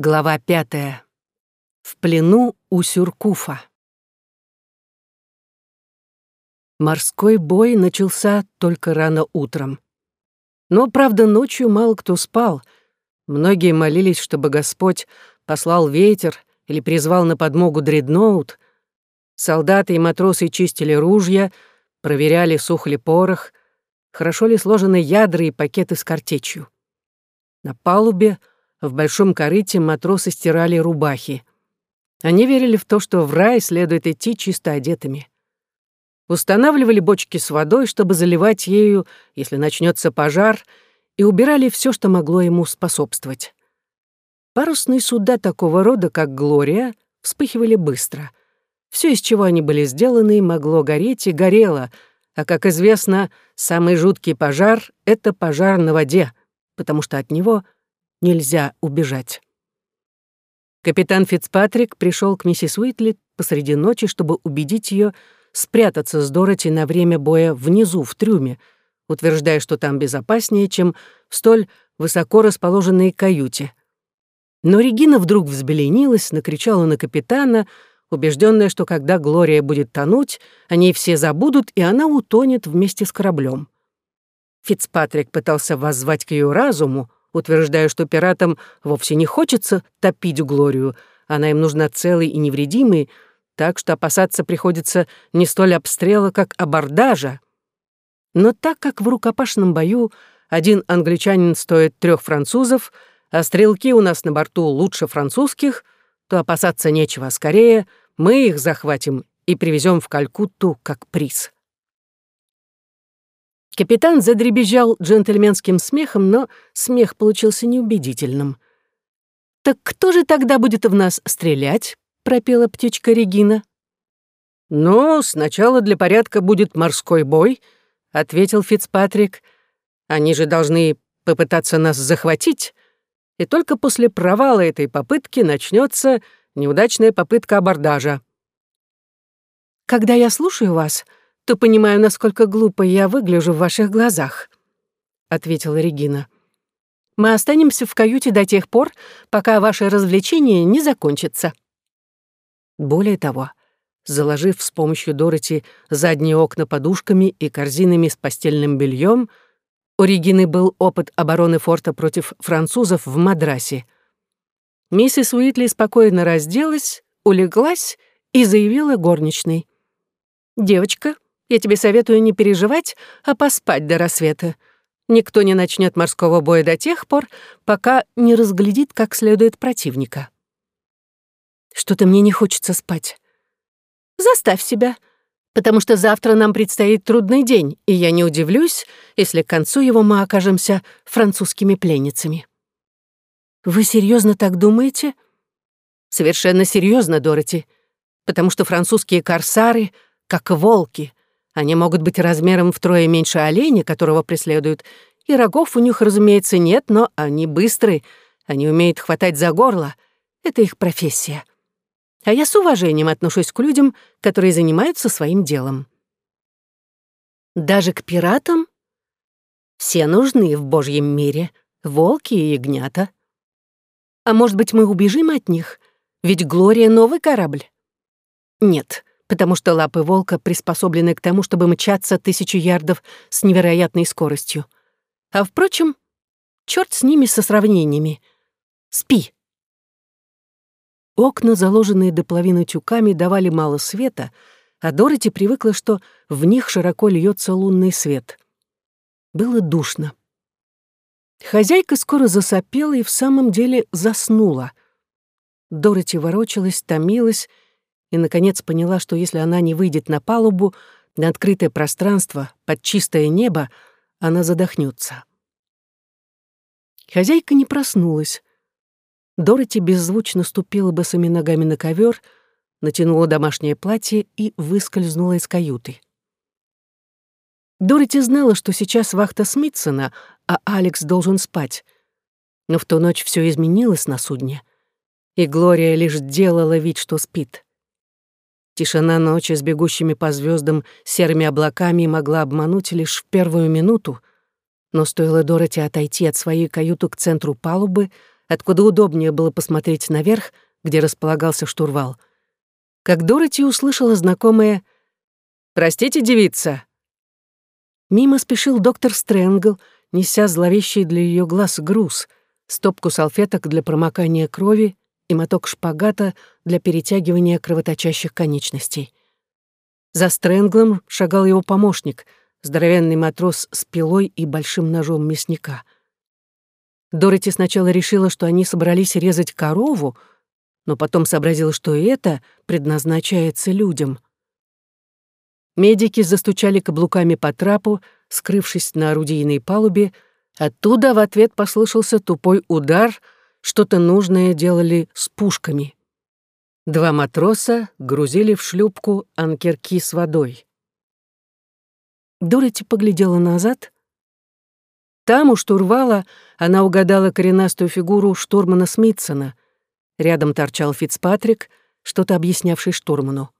Глава пятая. В плену у Сюркуфа. Морской бой начался только рано утром. Но, правда, ночью мало кто спал. Многие молились, чтобы Господь послал ветер или призвал на подмогу дредноут. Солдаты и матросы чистили ружья, проверяли, сух ли порох, хорошо ли сложены ядра и пакеты с картечью. На палубе — в большом корыте матросы стирали рубахи. Они верили в то, что в рай следует идти чисто одетыми. Устанавливали бочки с водой, чтобы заливать ею, если начнется пожар, и убирали все, что могло ему способствовать. Парусные суда такого рода, как «Глория», вспыхивали быстро. Все, из чего они были сделаны, могло гореть и горело, а, как известно, самый жуткий пожар — это пожар на воде, потому что от него — нельзя убежать. Капитан Фицпатрик пришел к миссис Уитли посреди ночи, чтобы убедить ее спрятаться с Дороти на время боя внизу, в трюме, утверждая, что там безопаснее, чем в столь высоко расположенной каюте. Но Регина вдруг взбеленилась, накричала на капитана, убежденная, что когда Глория будет тонуть, они все забудут, и она утонет вместе с кораблем. Фицпатрик пытался воззвать к ее разуму, утверждая, что пиратам вовсе не хочется топить Глорию, она им нужна целой и невредимой, так что опасаться приходится не столь обстрела, как абордажа. Но так как в рукопашном бою один англичанин стоит трех французов, а стрелки у нас на борту лучше французских, то опасаться нечего, скорее мы их захватим и привезем в Калькутту как приз. Капитан задребезжал джентльменским смехом, но смех получился неубедительным. «Так кто же тогда будет в нас стрелять?» — пропела птичка Регина. «Ну, сначала для порядка будет морской бой», — ответил Фицпатрик. «Они же должны попытаться нас захватить, и только после провала этой попытки начнется неудачная попытка абордажа». «Когда я слушаю вас», то понимаю, насколько глупо я выгляжу в ваших глазах», — ответила Регина. «Мы останемся в каюте до тех пор, пока ваше развлечение не закончится». Более того, заложив с помощью Дороти задние окна подушками и корзинами с постельным бельем, у Регины был опыт обороны форта против французов в Мадрасе. Миссис Уитли спокойно разделась, улеглась и заявила горничной. «Девочка, я тебе советую не переживать, а поспать до рассвета. Никто не начнет морского боя до тех пор, пока не разглядит как следует противника. Что-то мне не хочется спать. Заставь себя, потому что завтра нам предстоит трудный день, и я не удивлюсь, если к концу его мы окажемся французскими пленницами. Вы серьезно так думаете? Совершенно серьезно, Дороти, потому что французские корсары, как волки, они могут быть размером втрое меньше оленя, которого преследуют, и рогов у них, разумеется, нет, но они быстрые, они умеют хватать за горло. Это их профессия. А я с уважением отношусь к людям, которые занимаются своим делом. Даже к пиратам? Все нужны в Божьем мире, волки и ягнята. А может быть, мы убежим от них? Ведь Глория — новый корабль. Нет, потому что лапы волка приспособлены к тому, чтобы мчаться тысячу ярдов с невероятной скоростью. А впрочем, черт с ними со сравнениями. Спи. Окна, заложенные до половины тюками, давали мало света, а Дороти привыкла, что в них широко льется лунный свет. Было душно. Хозяйка скоро засопела и в самом деле заснула. Дороти ворочалась, томилась и, наконец, поняла, что если она не выйдет на палубу, на открытое пространство, под чистое небо, она задохнется. Хозяйка не проснулась. Дороти беззвучно ступила босыми ногами на ковер, натянула домашнее платье и выскользнула из каюты. Дороти знала, что сейчас вахта Смитсона, а Алекс должен спать. Но в ту ночь все изменилось на судне, и Глория лишь делала вид, что спит. Тишина ночи с бегущими по звездам серыми облаками могла обмануть лишь в первую минуту, но стоило Дороти отойти от своей каюты к центру палубы, откуда удобнее было посмотреть наверх, где располагался штурвал, как Дороти услышала знакомое «Простите, девица!». Мимо спешил доктор Стрэнгл, неся зловещий для ее глаз груз, стопку салфеток для промокания крови и моток шпагата для перетягивания кровоточащих конечностей. За Стрэнглом шагал его помощник, здоровенный матрос с пилой и большим ножом мясника. Дороти сначала решила, что они собрались резать корову, но потом сообразила, что и это предназначается людям. Медики застучали каблуками по трапу, скрывшись на орудийной палубе, оттуда в ответ послышался тупой удар, что-то нужное делали с пушками. Два матроса грузили в шлюпку анкерки с водой. Дороти поглядела назад. Там, у штурвала, она угадала коренастую фигуру штурмана Смитсона. Рядом торчал Фицпатрик, что-то объяснявший штурману.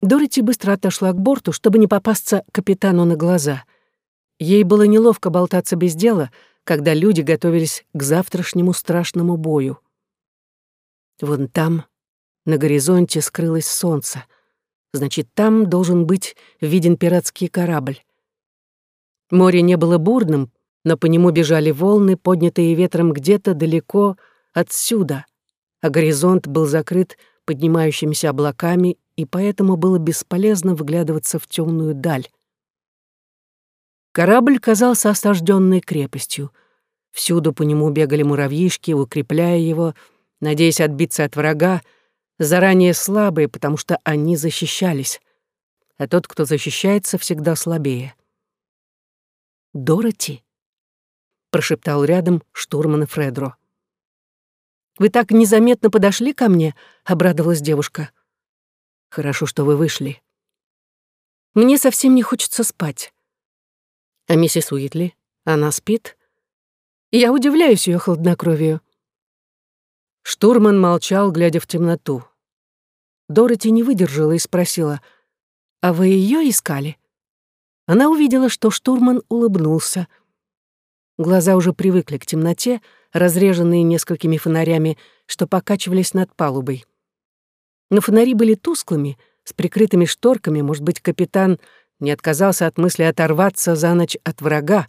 Дороти быстро отошла к борту, чтобы не попасться капитану на глаза. Ей было неловко болтаться без дела, когда люди готовились к завтрашнему страшному бою. Вон там, на горизонте, скрылось солнце. Значит, там должен быть виден пиратский корабль. Море не было бурным, но по нему бежали волны, поднятые ветром где-то далеко отсюда, а горизонт был закрыт поднимающимися облаками и поэтому было бесполезно вглядываться в темную даль. Корабль казался осажденной крепостью. Всюду по нему бегали муравьишки, укрепляя его, надеясь отбиться от врага, заранее слабые, потому что они защищались, а тот, кто защищается, всегда слабее. «Дороти?» — прошептал рядом штурман Фредро. «Вы так незаметно подошли ко мне?» — обрадовалась девушка. Хорошо, что вы вышли. Мне совсем не хочется спать. А миссис Уитли? Она спит? Я удивляюсь ее хладнокровию. Штурман молчал, глядя в темноту. Дороти не выдержала и спросила, «А вы ее искали?» Она увидела, что штурман улыбнулся. Глаза уже привыкли к темноте, разреженные несколькими фонарями, что покачивались над палубой. Но фонари были тусклыми, с прикрытыми шторками, может быть, капитан не отказался от мысли оторваться за ночь от врага.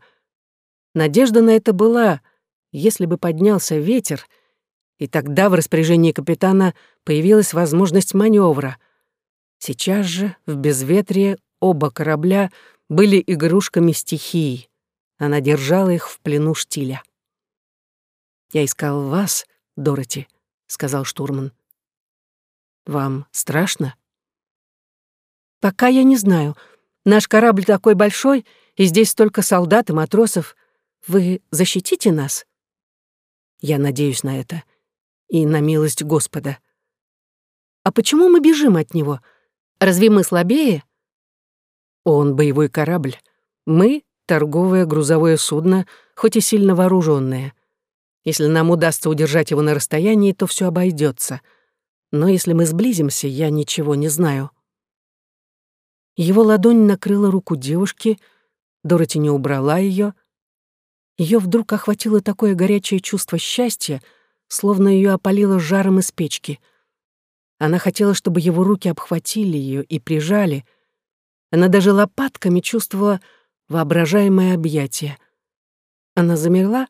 Надежда на это была, если бы поднялся ветер, и тогда в распоряжении капитана появилась возможность маневра. Сейчас же, в безветрие, оба корабля были игрушками стихии. Она держала их в плену штиля. «Я искал вас, Дороти», — сказал штурман. Вам страшно? Пока я не знаю. Наш корабль такой большой, и здесь столько солдат и матросов. Вы защитите нас? Я надеюсь на это. И на милость Господа. А почему мы бежим от него? Разве мы слабее? Он боевой корабль. Мы — торговое грузовое судно, хоть и сильно вооруженное. Если нам удастся удержать его на расстоянии, то все обойдется — но если мы сблизимся, я ничего не знаю». Его ладонь накрыла руку девушки, Дороти не убрала ее. Ее вдруг охватило такое горячее чувство счастья, словно ее опалило жаром из печки. Она хотела, чтобы его руки обхватили ее и прижали. Она даже лопатками чувствовала воображаемое объятие. Она замерла,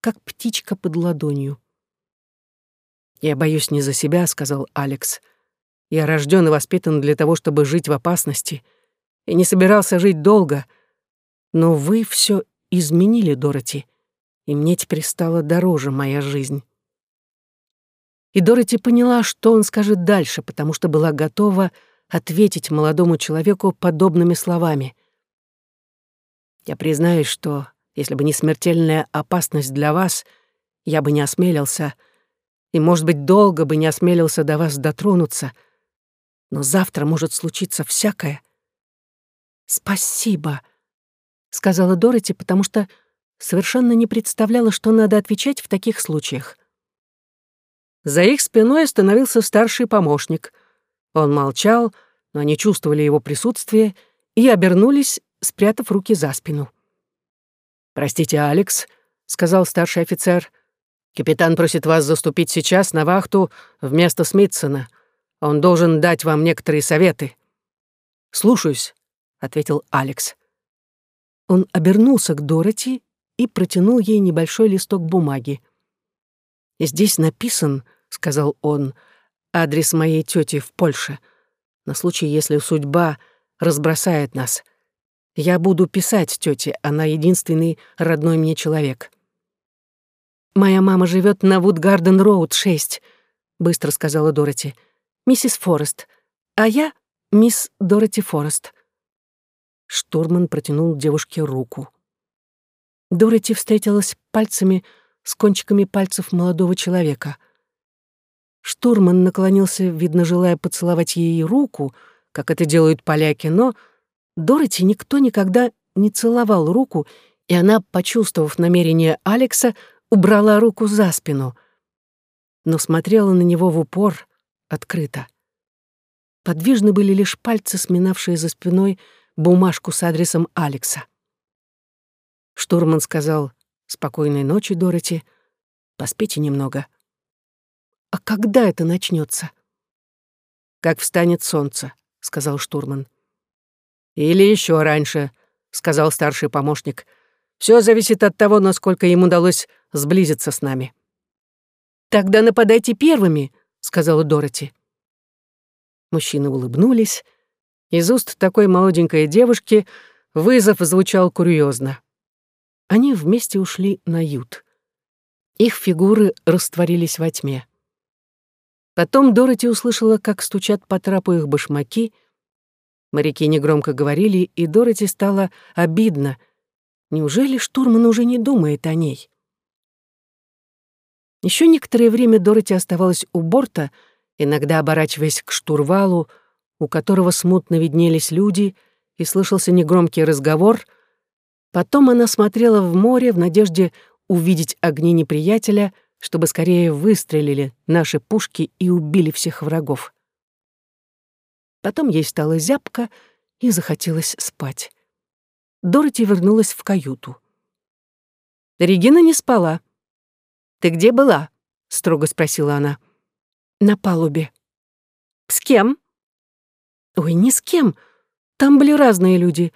как птичка под ладонью. «Я боюсь не за себя», — сказал Алекс. «Я рожден и воспитан для того, чтобы жить в опасности, и не собирался жить долго. Но вы все изменили, Дороти, и мне теперь стала дороже моя жизнь». И Дороти поняла, что он скажет дальше, потому что была готова ответить молодому человеку подобными словами. «Я признаюсь, что, если бы не смертельная опасность для вас, я бы не осмелился...» и, может быть, долго бы не осмелился до вас дотронуться. Но завтра может случиться всякое. «Спасибо», — сказала Дороти, потому что совершенно не представляла, что надо отвечать в таких случаях. За их спиной остановился старший помощник. Он молчал, но они чувствовали его присутствие и обернулись, спрятав руки за спину. «Простите, Алекс», — сказал старший офицер, Капитан просит вас заступить сейчас на вахту вместо Смитсона. Он должен дать вам некоторые советы». «Слушаюсь», — ответил Алекс. Он обернулся к Дороти и протянул ей небольшой листок бумаги. «Здесь написан», — сказал он, — «адрес моей тети в Польше, на случай, если судьба разбросает нас. Я буду писать тете, она единственный родной мне человек». «Моя мама живет на Вудгарден-Роуд, 6», — быстро сказала Дороти. «Миссис Форест. А я — мисс Дороти Форест». Штурман протянул девушке руку. Дороти встретилась пальцами с кончиками пальцев молодого человека. Штурман наклонился, видно, желая поцеловать ей руку, как это делают поляки, но Дороти никто никогда не целовал руку, и она, почувствовав намерение Алекса, убрала руку за спину, но смотрела на него в упор, открыто. Подвижны были лишь пальцы, сминавшие за спиной бумажку с адресом Алекса. Штурман сказал «Спокойной ночи, Дороти. Поспите немного». «А когда это начнется? «Как встанет солнце», — сказал штурман. «Или еще раньше», — сказал старший помощник. Все зависит от того, насколько им удалось сблизиться с нами». «Тогда нападайте первыми», — сказала Дороти. Мужчины улыбнулись. Из уст такой молоденькой девушки вызов звучал курьезно. Они вместе ушли на ют. Их фигуры растворились во тьме. Потом Дороти услышала, как стучат по трапу их башмаки. Моряки негромко говорили, и Дороти стало обидно. Неужели штурман уже не думает о ней? Еще некоторое время Дороти оставалась у борта, иногда оборачиваясь к штурвалу, у которого смутно виднелись люди, и слышался негромкий разговор. Потом она смотрела в море в надежде увидеть огни неприятеля, чтобы скорее выстрелили наши пушки и убили всех врагов. Потом ей стало зябко и захотелось спать. Дороти вернулась в каюту. Регина не спала. «Ты где была?» — строго спросила она. «На палубе». «С кем?» «Ой, не с кем. Там были разные люди.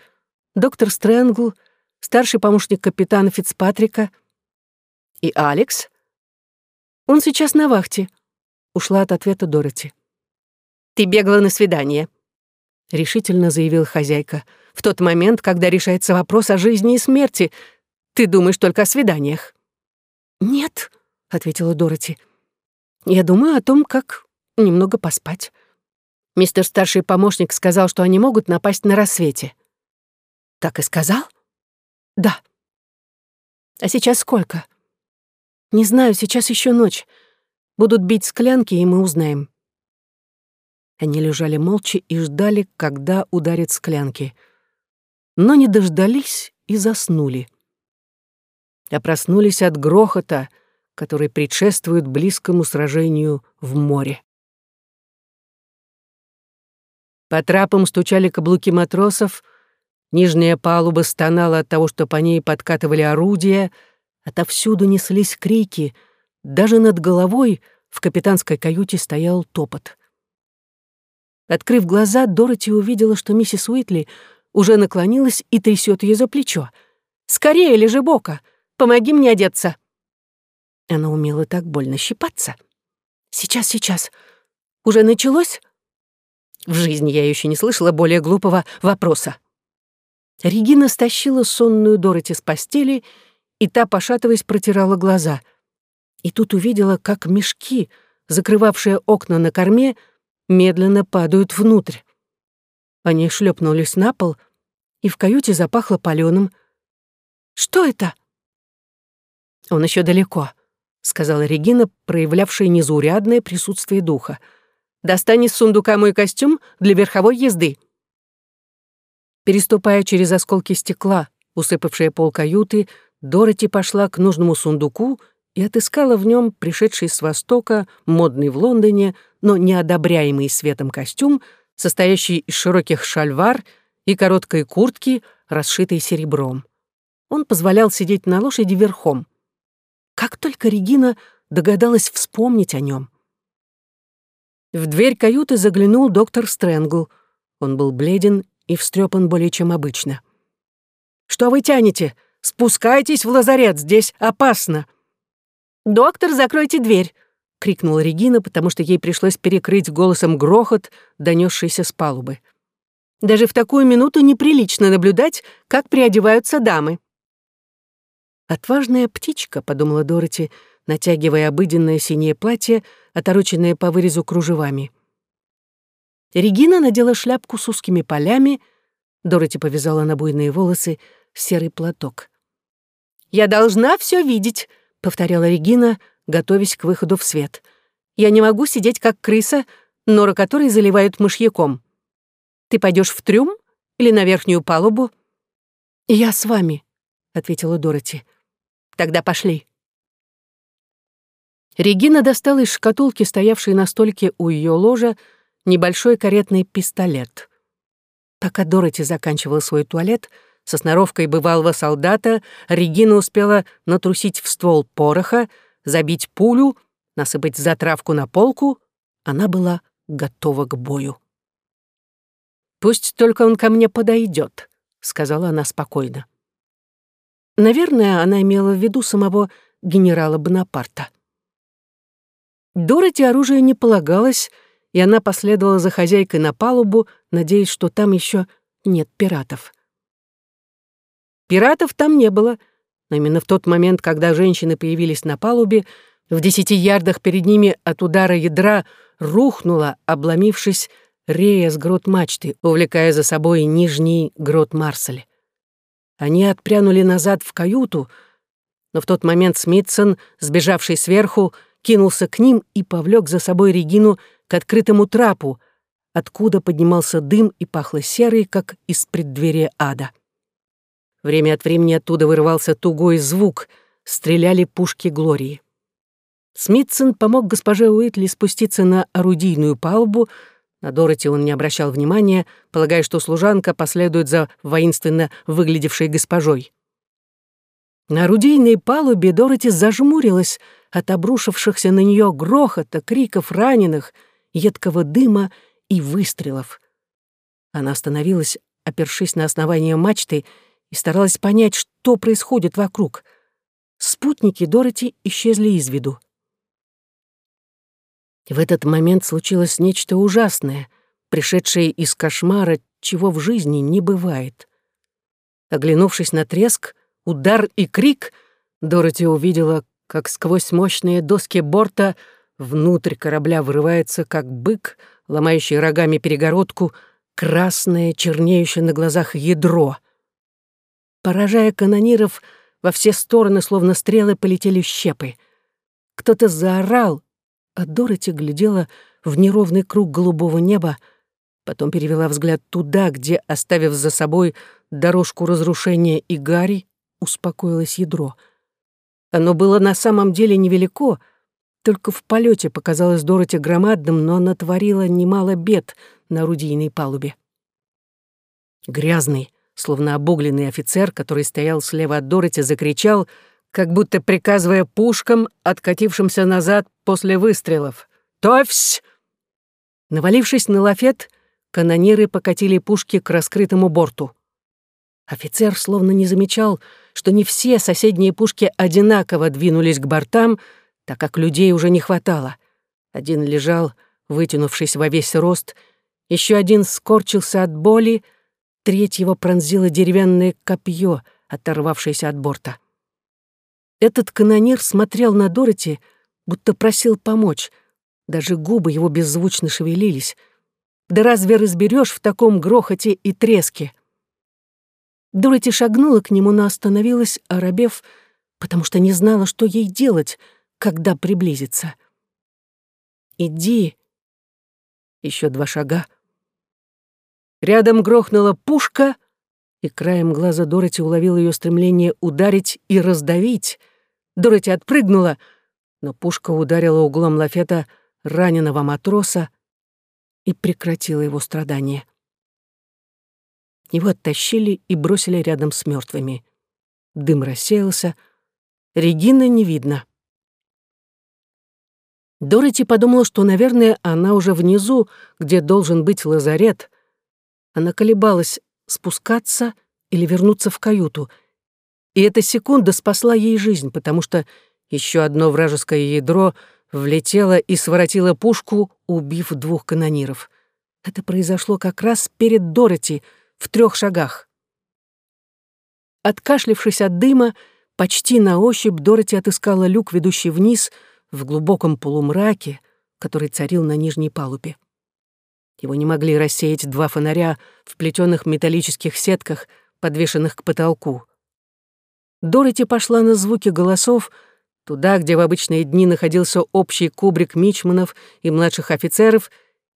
Доктор Стрэнгл, старший помощник капитана Фицпатрика. И Алекс?» «Он сейчас на вахте», — ушла от ответа Дороти. «Ты бегала на свидание», — решительно заявила хозяйка. «В тот момент, когда решается вопрос о жизни и смерти, ты думаешь только о свиданиях». «Нет», — ответила Дороти. «Я думаю о том, как немного поспать. Мистер старший помощник сказал, что они могут напасть на рассвете». «Так и сказал?» «Да». «А сейчас сколько?» «Не знаю, сейчас еще ночь. Будут бить склянки, и мы узнаем». Они лежали молча и ждали, когда ударят склянки. Но не дождались и заснули а проснулись от грохота, который предшествует близкому сражению в море. По трапам стучали каблуки матросов, нижняя палуба стонала от того, что по ней подкатывали орудия, отовсюду неслись крики, даже над головой в капитанской каюте стоял топот. Открыв глаза, Дороти увидела, что миссис Уитли уже наклонилась и трясет ее за плечо. «Скорее, лежи бока! Помоги мне одеться». Она умела так больно щипаться. «Сейчас, сейчас. Уже началось?» В жизни я еще не слышала более глупого вопроса. Регина стащила сонную Дороти с постели, и та, пошатываясь, протирала глаза. И тут увидела, как мешки, закрывавшие окна на корме, медленно падают внутрь. Они шлепнулись на пол, и в каюте запахло палёным. «Что это?» «Он еще далеко», — сказала Регина, проявлявшая незаурядное присутствие духа. «Достань из сундука мой костюм для верховой езды». Переступая через осколки стекла, усыпавшие пол каюты, Дороти пошла к нужному сундуку и отыскала в нем пришедший с Востока, модный в Лондоне, но неодобряемый светом костюм, состоящий из широких шальвар и короткой куртки, расшитой серебром. Он позволял сидеть на лошади верхом. Как только Регина догадалась вспомнить о нем. В дверь каюты заглянул доктор Стрэнгл. Он был бледен и встрепан более чем обычно. «Что вы тянете? Спускайтесь в лазарет, здесь опасно!» «Доктор, закройте дверь!» — крикнула Регина, потому что ей пришлось перекрыть голосом грохот, донесшийся с палубы. «Даже в такую минуту неприлично наблюдать, как приодеваются дамы». «Отважная птичка», — подумала Дороти, — натягивая обыденное синее платье, отороченное по вырезу кружевами. Регина надела шляпку с узкими полями, Дороти повязала на буйные волосы серый платок. «Я должна все видеть», — повторяла Регина, готовясь к выходу в свет. «Я не могу сидеть как крыса, нора которой заливают мышьяком. Ты пойдешь в трюм или на верхнюю палубу?» «Я с вами», — ответила Дороти. «Тогда пошли». Регина достала из шкатулки, стоявшей на столике у ее ложа, небольшой каретный пистолет. Пока Дороти заканчивала свой туалет, со сноровкой бывалого солдата Регина успела натрусить в ствол пороха, забить пулю, насыпать затравку на полку. Она была готова к бою. «Пусть только он ко мне подойдет», — сказала она спокойно. Наверное, она имела в виду самого генерала Бонапарта. Дороти оружие не полагалось, и она последовала за хозяйкой на палубу, надеясь, что там еще нет пиратов. Пиратов там не было, но именно в тот момент, когда женщины появились на палубе, в десяти ярдах перед ними от удара ядра рухнула, обломившись, рея с грот мачты, увлекая за собой нижний грот Марсель. Они отпрянули назад в каюту, но в тот момент Смитсон, сбежавший сверху, кинулся к ним и повлек за собой Регину к открытому трапу, откуда поднимался дым и пахло серой, как из преддверия ада. Время от времени оттуда вырывался тугой звук, стреляли пушки Глории. Смитсон помог госпоже Уитли спуститься на орудийную палубу, на Дороти он не обращал внимания, полагая, что служанка последует за воинственно выглядевшей госпожой. На орудийной палубе Дороти зажмурилась, от обрушившихся на нее грохота, криков раненых, едкого дыма и выстрелов. Она остановилась, опершись на основание мачты, и старалась понять, что происходит вокруг. Спутники Дороти исчезли из виду. В этот момент случилось нечто ужасное, пришедшее из кошмара, чего в жизни не бывает. Оглянувшись на треск, удар и крик, Дороти увидела, как сквозь мощные доски борта внутрь корабля вырывается, как бык, ломающий рогами перегородку, красное, чернеющее на глазах ядро. Поражая канониров, во все стороны, словно стрелы, полетели щепы. Кто-то заорал, а Дороти глядела в неровный круг голубого неба, потом перевела взгляд туда, где, оставив за собой дорожку разрушения и гари, успокоилось ядро — оно было на самом деле невелико, только в полете показалось Дороти громадным, но оно творило немало бед на орудийной палубе. Грязный, словно обугленный офицер, который стоял слева от Дороти, закричал, как будто приказывая пушкам, откатившимся назад после выстрелов. «Товсь!» Навалившись на лафет, канониры покатили пушки к раскрытому борту. Офицер словно не замечал, что не все соседние пушки одинаково двинулись к бортам, так как людей уже не хватало. Один лежал, вытянувшись во весь рост, еще один скорчился от боли, третьего пронзило деревянное копье, оторвавшееся от борта. Этот канонир смотрел на Дороти, будто просил помочь. Даже губы его беззвучно шевелились. Да разве разберешь в таком грохоте и треске? Дороти шагнула к нему, но остановилась, оробев, потому что не знала, что ей делать, когда приблизится. «Иди!» Еще два шага. Рядом грохнула пушка, и краем глаза Дороти уловил ее стремление ударить и раздавить. Дороти отпрыгнула, но пушка ударила углом лафета раненого матроса и прекратила его страдания. Его оттащили и бросили рядом с мертвыми. Дым рассеялся. Регины не видно. Дороти подумала, что, наверное, она уже внизу, где должен быть лазарет. Она колебалась, спускаться или вернуться в каюту. И эта секунда спасла ей жизнь, потому что еще одно вражеское ядро влетело и своротило пушку, убив двух канониров. Это произошло как раз перед Дороти, в трех шагах. Откашлившись от дыма, почти на ощупь Дороти отыскала люк, ведущий вниз, в глубоком полумраке, который царил на нижней палубе. Его не могли рассеять два фонаря в плетеных металлических сетках, подвешенных к потолку. Дороти пошла на звуки голосов, туда, где в обычные дни находился общий кубрик мичманов и младших офицеров,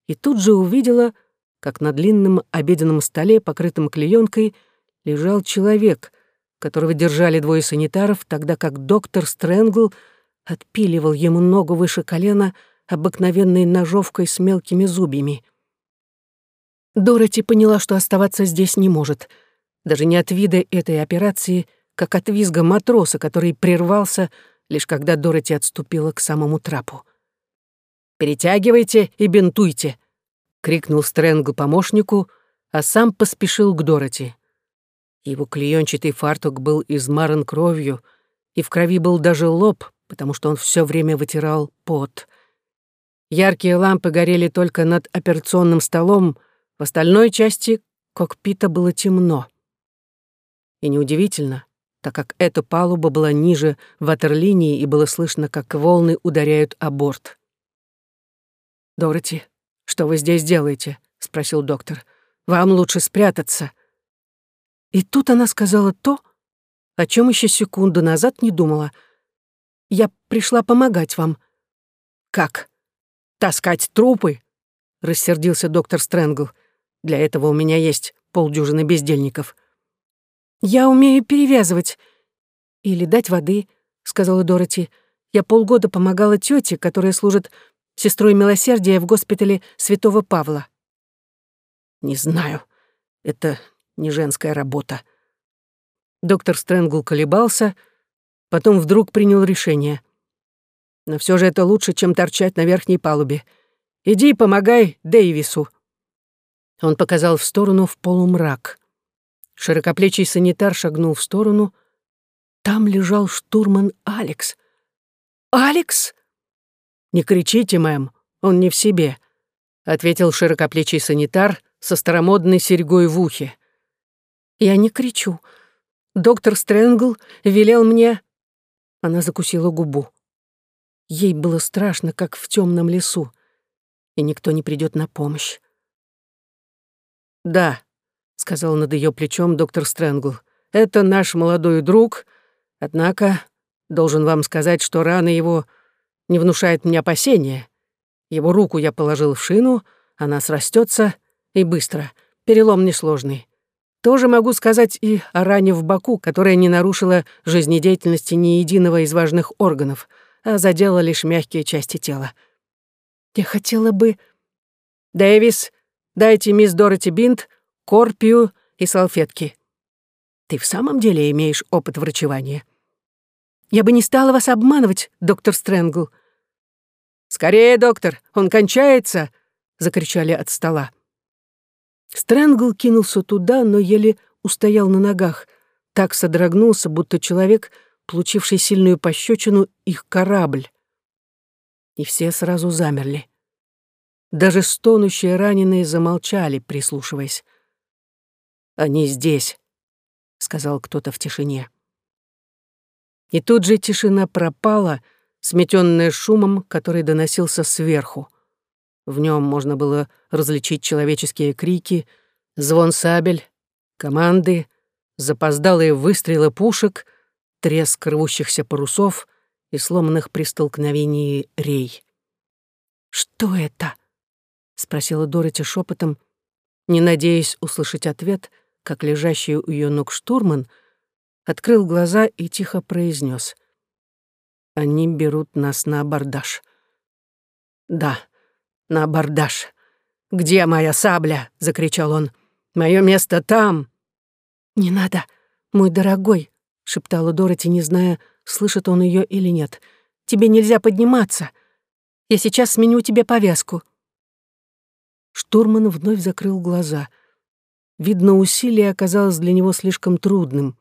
и тут же увидела, как на длинном обеденном столе, покрытом клеенкой, лежал человек, которого держали двое санитаров, тогда как доктор Стрэнгл отпиливал ему ногу выше колена обыкновенной ножовкой с мелкими зубьями. Дороти поняла, что оставаться здесь не может, даже не от вида этой операции, как от визга матроса, который прервался, лишь когда Дороти отступила к самому трапу. «Перетягивайте и бинтуйте!» — крикнул Стрэнгл помощнику, а сам поспешил к Дороти. Его клеенчатый фартук был измаран кровью, и в крови был даже лоб, потому что он все время вытирал пот. Яркие лампы горели только над операционным столом, в остальной части кокпита было темно. И неудивительно, так как эта палуба была ниже ватерлинии и было слышно, как волны ударяют о борт. «Дороти, что вы здесь делаете?» — спросил доктор. «Вам лучше спрятаться». И тут она сказала то, о чем еще секунду назад не думала. «Я пришла помогать вам». «Как? Таскать трупы?» — рассердился доктор Стрэнгл. «Для этого у меня есть полдюжины бездельников». «Я умею перевязывать или дать воды», — сказала Дороти. «Я полгода помогала тете, которая служит сестрой милосердия в госпитале Святого Павла». «Не знаю. Это не женская работа». Доктор Стрэнгл колебался, потом вдруг принял решение. «Но все же это лучше, чем торчать на верхней палубе. Иди помогай Дэвису». Он показал в сторону в полумрак. Широкоплечий санитар шагнул в сторону. Там лежал штурман Алекс. «Алекс?» «Не кричите, мэм, он не в себе», — ответил широкоплечий санитар со старомодной серьгой в ухе. «Я не кричу. Доктор Стрэнгл велел мне...» Она закусила губу. Ей было страшно, как в темном лесу, и никто не придет на помощь. «Да», — сказал над ее плечом доктор Стрэнгл, «это наш молодой друг, однако должен вам сказать, что рана его не внушает мне опасения. Его руку я положил в шину, она срастется и быстро, перелом несложный. Тоже могу сказать и о ране в боку, которая не нарушила жизнедеятельности ни единого из важных органов, а задела лишь мягкие части тела. Я хотела бы... «Дэвис, дайте мисс Дороти бинт, корпию и салфетки. Ты в самом деле имеешь опыт врачевания?» «Я бы не стала вас обманывать, доктор Стрэнгл». «Скорее, доктор, он кончается!» — закричали от стола. Стрэнгл кинулся туда, но еле устоял на ногах. Так содрогнулся, будто человек, получивший сильную пощечину, их корабль. И все сразу замерли. Даже стонущие раненые замолчали, прислушиваясь. «Они здесь», — сказал кто-то в тишине. И тут же тишина пропала, сметенная шумом, который доносился сверху. В нем можно было различить человеческие крики, звон сабель, команды, запоздалые выстрелы пушек, треск рвущихся парусов и сломанных при столкновении рей. «Что это?» — спросила Дороти шепотом, не надеясь услышать ответ, как лежащий у ее ног штурман открыл глаза и тихо произнес: «Они берут нас на абордаж». «Да», на абордаж. «Где моя сабля?» — закричал он. «Мое место там!» «Не надо, мой дорогой!» — шептала Дороти, не зная, слышит он ее или нет. «Тебе нельзя подниматься!» Я сейчас сменю тебе повязку». Штурман вновь закрыл глаза. Видно, усилие оказалось для него слишком трудным.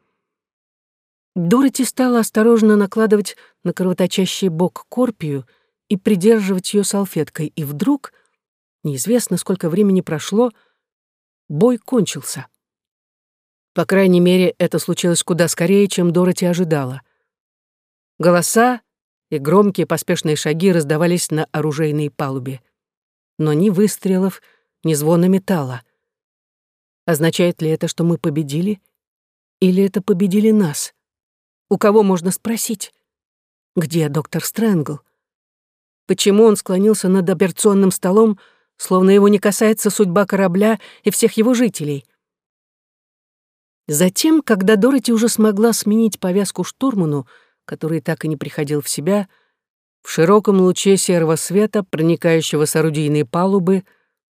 Дороти стала осторожно накладывать на кровоточащий бок корпию и придерживать ее салфеткой, и вдруг, неизвестно сколько времени прошло, бой кончился. По крайней мере, это случилось куда скорее, чем Дороти ожидала. Голоса и громкие поспешные шаги раздавались на оружейной палубе. Но ни выстрелов, ни звона металла. Означает ли это, что мы победили? Или это победили нас? У кого можно спросить? Где доктор Стрэнгл? Почему он склонился над операционным столом, словно его не касается судьба корабля и всех его жителей? Затем, когда Дороти уже смогла сменить повязку штурману, который так и не приходил в себя, в широком луче серого света, проникающего с орудийной палубы,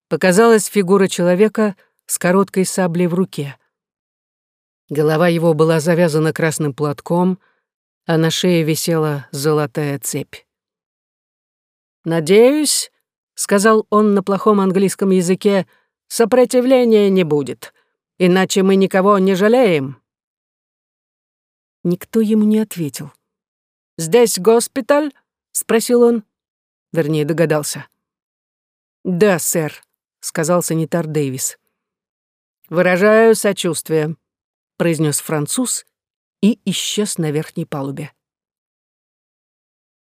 показалась фигура человека с короткой саблей в руке. Голова его была завязана красным платком, а на шее висела золотая цепь. «Надеюсь», — сказал он на плохом английском языке, — «сопротивления не будет, иначе мы никого не жалеем». Никто ему не ответил. «Здесь госпиталь?» — спросил он. Вернее, догадался. «Да, сэр», — сказал санитар Дэвис. «Выражаю сочувствие», — произнес француз и исчез на верхней палубе.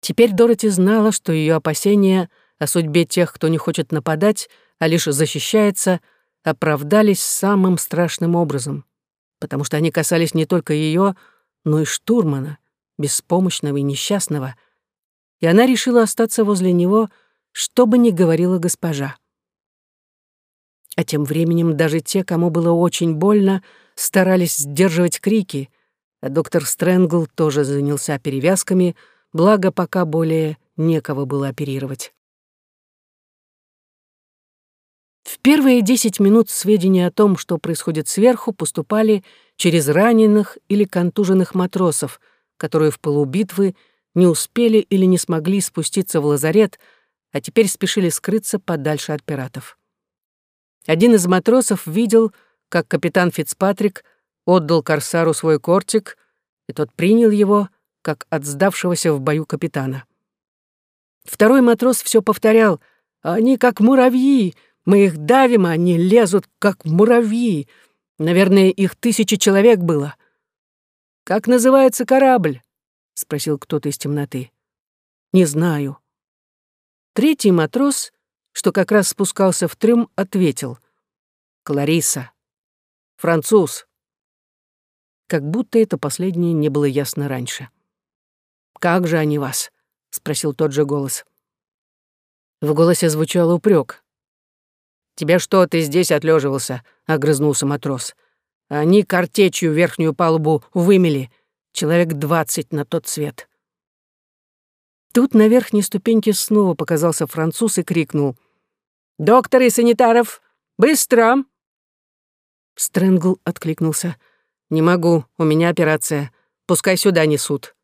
Теперь Дороти знала, что ее опасения о судьбе тех, кто не хочет нападать, а лишь защищается, оправдались самым страшным образом, потому что они касались не только ее, но и штурмана, беспомощного и несчастного, и она решила остаться возле него, что бы ни говорила госпожа. А тем временем даже те, кому было очень больно, старались сдерживать крики, а доктор Стрэнгл тоже занялся перевязками, благо пока более некого было оперировать. В первые десять минут сведения о том, что происходит сверху, поступали через раненых или контуженных матросов — которые в пылу битвы не успели или не смогли спуститься в лазарет, а теперь спешили скрыться подальше от пиратов. Один из матросов видел, как капитан Фицпатрик отдал корсару свой кортик, и тот принял его, как от сдавшегося в бою капитана. Второй матрос все повторял «Они как муравьи, мы их давим, а они лезут, как муравьи. Наверное, их тысячи человек было». «Как называется корабль?» — спросил кто-то из темноты. «Не знаю». Третий матрос, что как раз спускался в трюм, ответил. «Клариса. Француз». Как будто это последнее не было ясно раньше. «Как же они вас?» — спросил тот же голос. В голосе звучал упрек. «Тебя что, ты здесь отлеживался?» — огрызнулся матрос. Они картечью верхнюю палубу вымели. Человек двадцать на тот свет. Тут на верхней ступеньке снова показался француз и крикнул. «Доктор и санитаров! Быстро!» Стрэнгл откликнулся. «Не могу, у меня операция. Пускай сюда несут».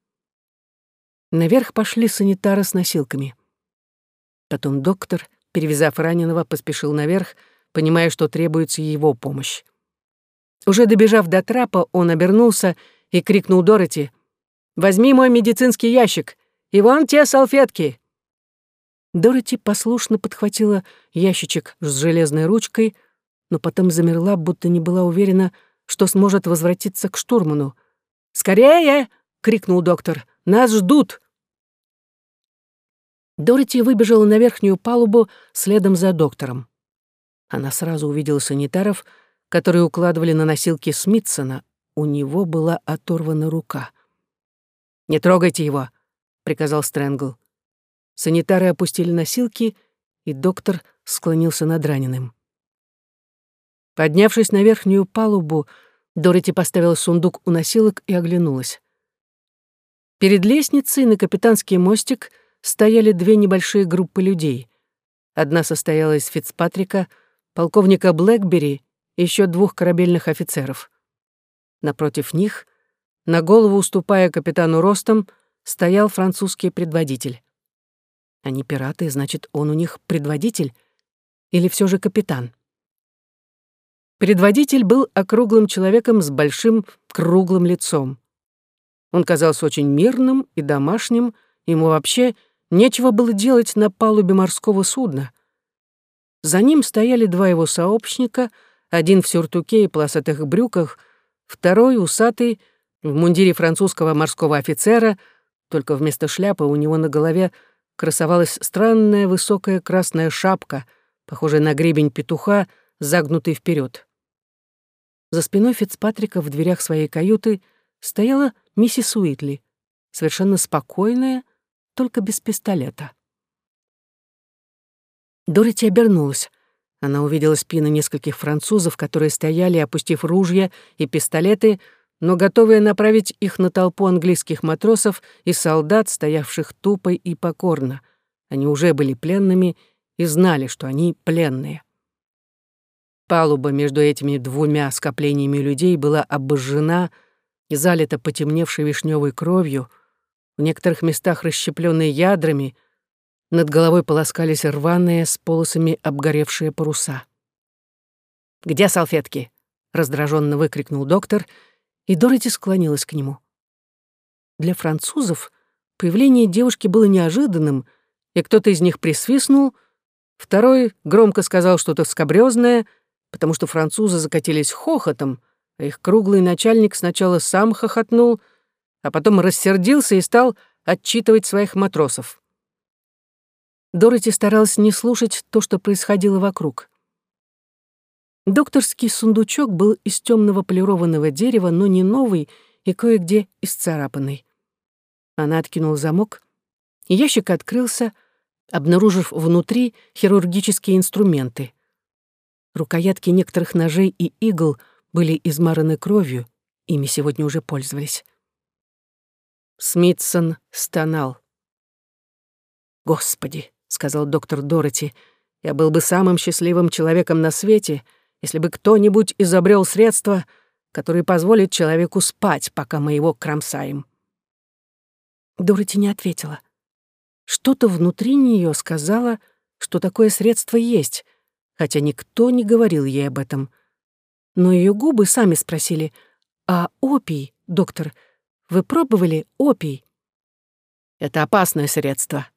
Наверх пошли санитары с носилками. Потом доктор, перевязав раненого, поспешил наверх, понимая, что требуется его помощь. Уже добежав до трапа, он обернулся и крикнул Дороти. «Возьми мой медицинский ящик, и вон те салфетки!» Дороти послушно подхватила ящичек с железной ручкой, но потом замерла, будто не была уверена, что сможет возвратиться к штурману. «Скорее!» — крикнул доктор. «Нас ждут!» Дороти выбежала на верхнюю палубу следом за доктором. Она сразу увидела санитаров — которые укладывали на носилки Смитсона, у него была оторвана рука. «Не трогайте его», — приказал Стрэнгл. Санитары опустили носилки, и доктор склонился над раненым. Поднявшись на верхнюю палубу, Дороти поставила сундук у носилок и оглянулась. Перед лестницей на капитанский мостик стояли две небольшие группы людей. Одна состояла из Фицпатрика, полковника Блэкбери еще двух корабельных офицеров. Напротив них, на голову уступая капитану ростом, стоял французский предводитель. Они пираты, значит, он у них предводитель или все же капитан? Предводитель был округлым человеком с большим круглым лицом. Он казался очень мирным и домашним, ему вообще нечего было делать на палубе морского судна. За ним стояли два его сообщника, один в сюртуке и полосатых брюках, второй, усатый, в мундире французского морского офицера, только вместо шляпы у него на голове красовалась странная высокая красная шапка, похожая на гребень петуха, загнутый вперед. За спиной Фицпатрика в дверях своей каюты стояла миссис Уитли, совершенно спокойная, только без пистолета. Дороти обернулась. Она увидела спины нескольких французов, которые стояли, опустив ружья и пистолеты, но готовые направить их на толпу английских матросов и солдат, стоявших тупо и покорно. Они уже были пленными и знали, что они пленные. Палуба между этими двумя скоплениями людей была обожжена и залита потемневшей вишневой кровью, в некоторых местах расщепленной ядрами, над головой полоскались рваные с полосами обгоревшие паруса. «Где салфетки?» — раздраженно выкрикнул доктор — и Дороти склонилась к нему. Для французов появление девушки было неожиданным, и кто-то из них присвистнул, второй громко сказал что-то скобрёзное, потому что французы закатились хохотом, а их круглый начальник сначала сам хохотнул, а потом рассердился и стал отчитывать своих матросов. Дороти старалась не слушать то, что происходило вокруг. Докторский сундучок был из темного полированного дерева, но не новый и кое-где исцарапанный. Она откинула замок, ящик открылся, обнаружив внутри хирургические инструменты. Рукоятки некоторых ножей и игл были измараны кровью, ими сегодня уже пользовались. Смитсон стонал. «Господи», — сказал доктор Дороти, — «я был бы самым счастливым человеком на свете, — если бы кто-нибудь изобрел средство, которое позволит человеку спать, пока мы его кромсаем. Дороти не ответила. Что-то внутри нее сказала, что такое средство есть, хотя никто не говорил ей об этом. Но ее губы сами спросили, «А опий, доктор, вы пробовали опий?» «Это опасное средство».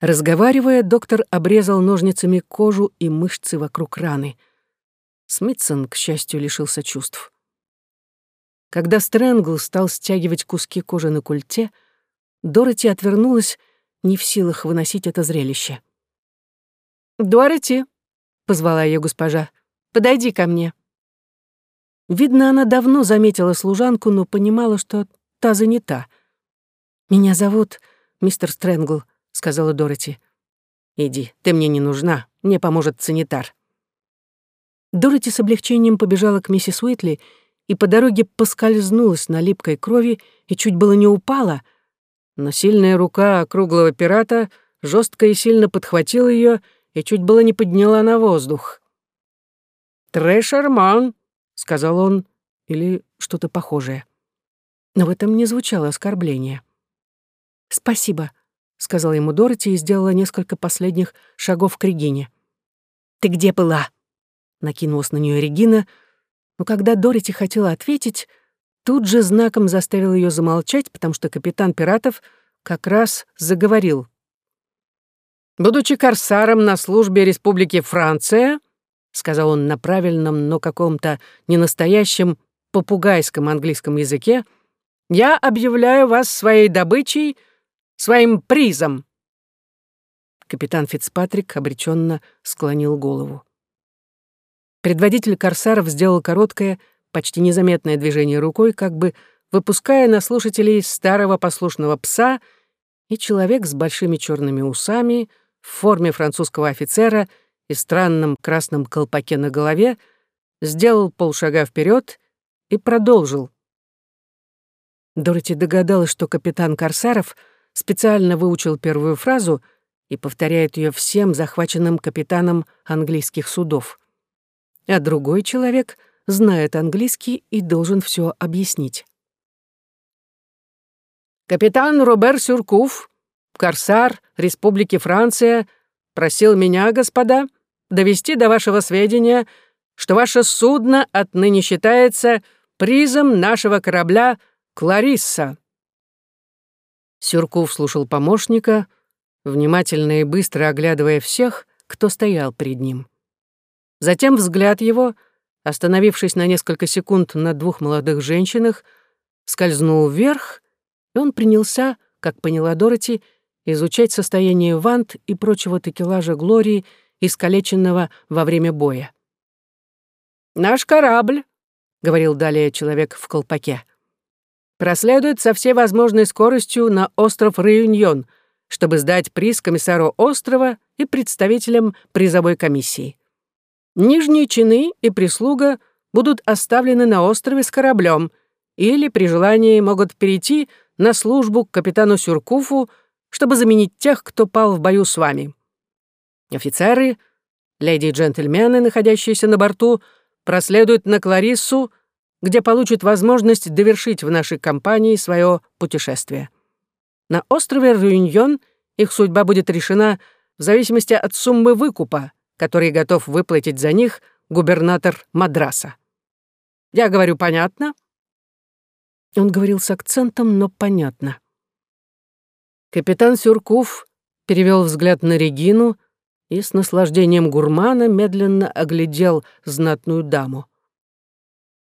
Разговаривая, доктор обрезал ножницами кожу и мышцы вокруг раны — Смитсон, к счастью, лишился чувств. Когда Стрэнгл стал стягивать куски кожи на культе, Дороти отвернулась, не в силах выносить это зрелище. «Дороти!» — позвала ее госпожа. «Подойди ко мне». Видно, она давно заметила служанку, но понимала, что та занята. «Меня зовут мистер Стрэнгл», — сказала Дороти. «Иди, ты мне не нужна, мне поможет санитар». Дороти с облегчением побежала к миссис Уитли и по дороге поскользнулась на липкой крови и чуть было не упала, но сильная рука округлого пирата жестко и сильно подхватила ее и чуть было не подняла на воздух. «Трэшерман», — сказал он, или что-то похожее. Но в этом не звучало оскорбление. «Спасибо», — сказала ему Дороти и сделала несколько последних шагов к Регине. «Ты где была?» Накинулась на нее Регина, но когда Дороти хотела ответить, тут же знаком заставил ее замолчать, потому что капитан пиратов как раз заговорил. «Будучи корсаром на службе Республики Франция», — сказал он на правильном, но каком-то ненастоящем попугайском английском языке, «я объявляю вас своей добычей, своим призом». Капитан Фицпатрик обреченно склонил голову. Предводитель корсаров сделал короткое, почти незаметное движение рукой, как бы выпуская на слушателей старого послушного пса, и человек с большими черными усами, в форме французского офицера и странном красном колпаке на голове, сделал полшага вперед и продолжил. Дороти догадалась, что капитан Корсаров специально выучил первую фразу и повторяет ее всем захваченным капитанам английских судов а другой человек знает английский и должен все объяснить. Капитан Робер Сюркуф, Корсар Республики Франция просил меня, господа, довести до вашего сведения, что ваше судно отныне считается призом нашего корабля «Кларисса». Сюрков слушал помощника, внимательно и быстро оглядывая всех, кто стоял перед ним. Затем взгляд его, остановившись на несколько секунд на двух молодых женщинах, скользнул вверх, и он принялся, как поняла Дороти, изучать состояние вант и прочего текелажа Глории, искалеченного во время боя. «Наш корабль», — говорил далее человек в колпаке, «проследует со всей возможной скоростью на остров Реюньон, чтобы сдать приз комиссару острова и представителям призовой комиссии. Нижние чины и прислуга будут оставлены на острове с кораблем или, при желании, могут перейти на службу к капитану Сюркуфу, чтобы заменить тех, кто пал в бою с вами. Офицеры, леди и джентльмены, находящиеся на борту, проследуют на Клариссу, где получат возможность довершить в нашей компании свое путешествие. На острове Руиньон их судьба будет решена в зависимости от суммы выкупа, который готов выплатить за них губернатор Мадраса. Я говорю понятно?» Он говорил с акцентом, но понятно. Капитан Сюркув перевел взгляд на Регину и с наслаждением гурмана медленно оглядел знатную даму.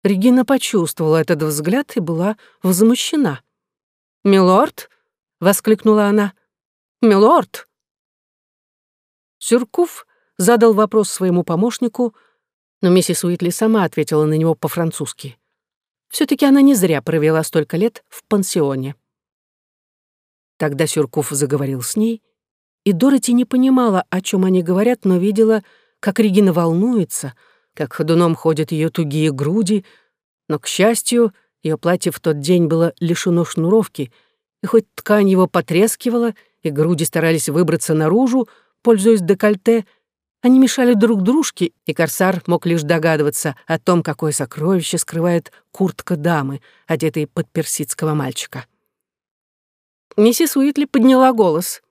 Регина почувствовала этот взгляд и была возмущена. «Милорд?» — воскликнула она. «Милорд!» Сюркув задал вопрос своему помощнику, но миссис Уитли сама ответила на него по-французски. все таки она не зря провела столько лет в пансионе. Тогда Сюрков заговорил с ней, и Дороти не понимала, о чем они говорят, но видела, как Регина волнуется, как ходуном ходят ее тугие груди, но, к счастью, ее платье в тот день было лишено шнуровки, и хоть ткань его потрескивала, и груди старались выбраться наружу, пользуясь декольте, они мешали друг дружке, и корсар мог лишь догадываться о том, какое сокровище скрывает куртка дамы, одетой под персидского мальчика. Миссис Уитли подняла голос.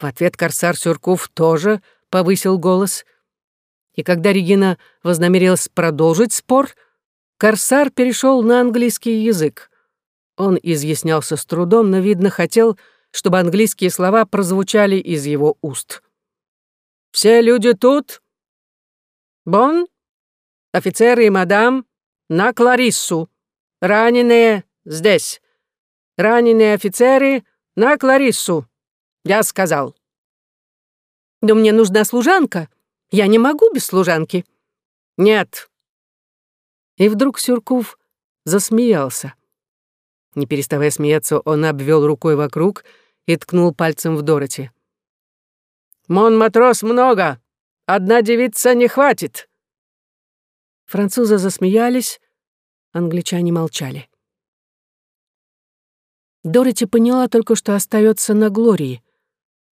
В ответ корсар Сюрков тоже повысил голос. И когда Регина вознамерилась продолжить спор, корсар перешел на английский язык. Он изъяснялся с трудом, но, видно, хотел, чтобы английские слова прозвучали из его уст. Все люди тут? Бон? Офицеры и мадам? На Клариссу. Раненые здесь. Раненые офицеры на Клариссу. Я сказал. Но мне нужна служанка. Я не могу без служанки. Нет. И вдруг Сюркув засмеялся. Не переставая смеяться, он обвел рукой вокруг и ткнул пальцем в Дороти. Мон-матрос много. Одна девица не хватит. Французы засмеялись, англичане молчали. Дороти поняла только, что остается на Глории.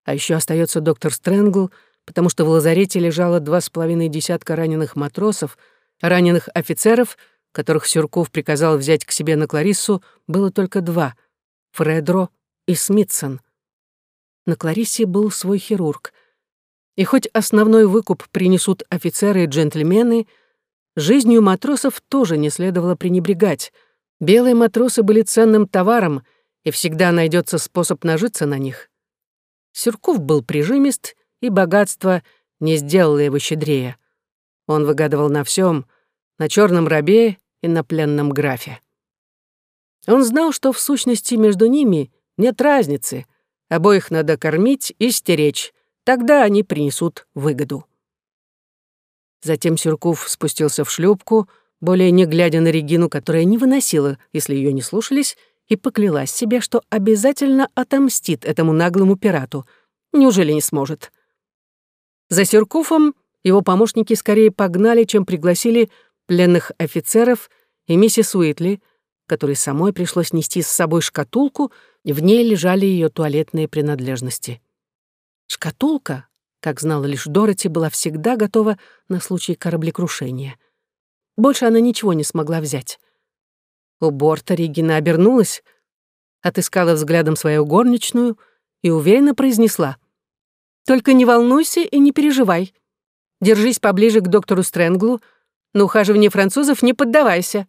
А еще остается доктор Стрэнгл, потому что в лазарете лежало два с половиной десятка раненых матросов, раненых офицеров, которых Сюрков приказал взять к себе на Клариссу, было только два — Фредро и Смитсон. На Клариссе был свой хирург. И хоть основной выкуп принесут офицеры и джентльмены, жизнью матросов тоже не следовало пренебрегать. Белые матросы были ценным товаром, и всегда найдется способ нажиться на них. Сюрков был прижимист, и богатство не сделало его щедрее. Он выгадывал на всем, на черном рабе и на пленном графе. Он знал, что в сущности между ними нет разницы, обоих надо кормить и стеречь, Тогда они принесут выгоду. Затем Сюрков спустился в шлюпку, более не глядя на Регину, которая не выносила, если ее не слушались, и поклялась себе, что обязательно отомстит этому наглому пирату. Неужели не сможет? За Сюркуфом его помощники скорее погнали, чем пригласили пленных офицеров и миссис Уитли, которой самой пришлось нести с собой шкатулку, в ней лежали ее туалетные принадлежности. Шкатулка, как знала лишь Дороти, была всегда готова на случай кораблекрушения. Больше она ничего не смогла взять. У борта Регина обернулась, отыскала взглядом свою горничную и уверенно произнесла. «Только не волнуйся и не переживай. Держись поближе к доктору Стрэнглу, на ухаживание французов не поддавайся.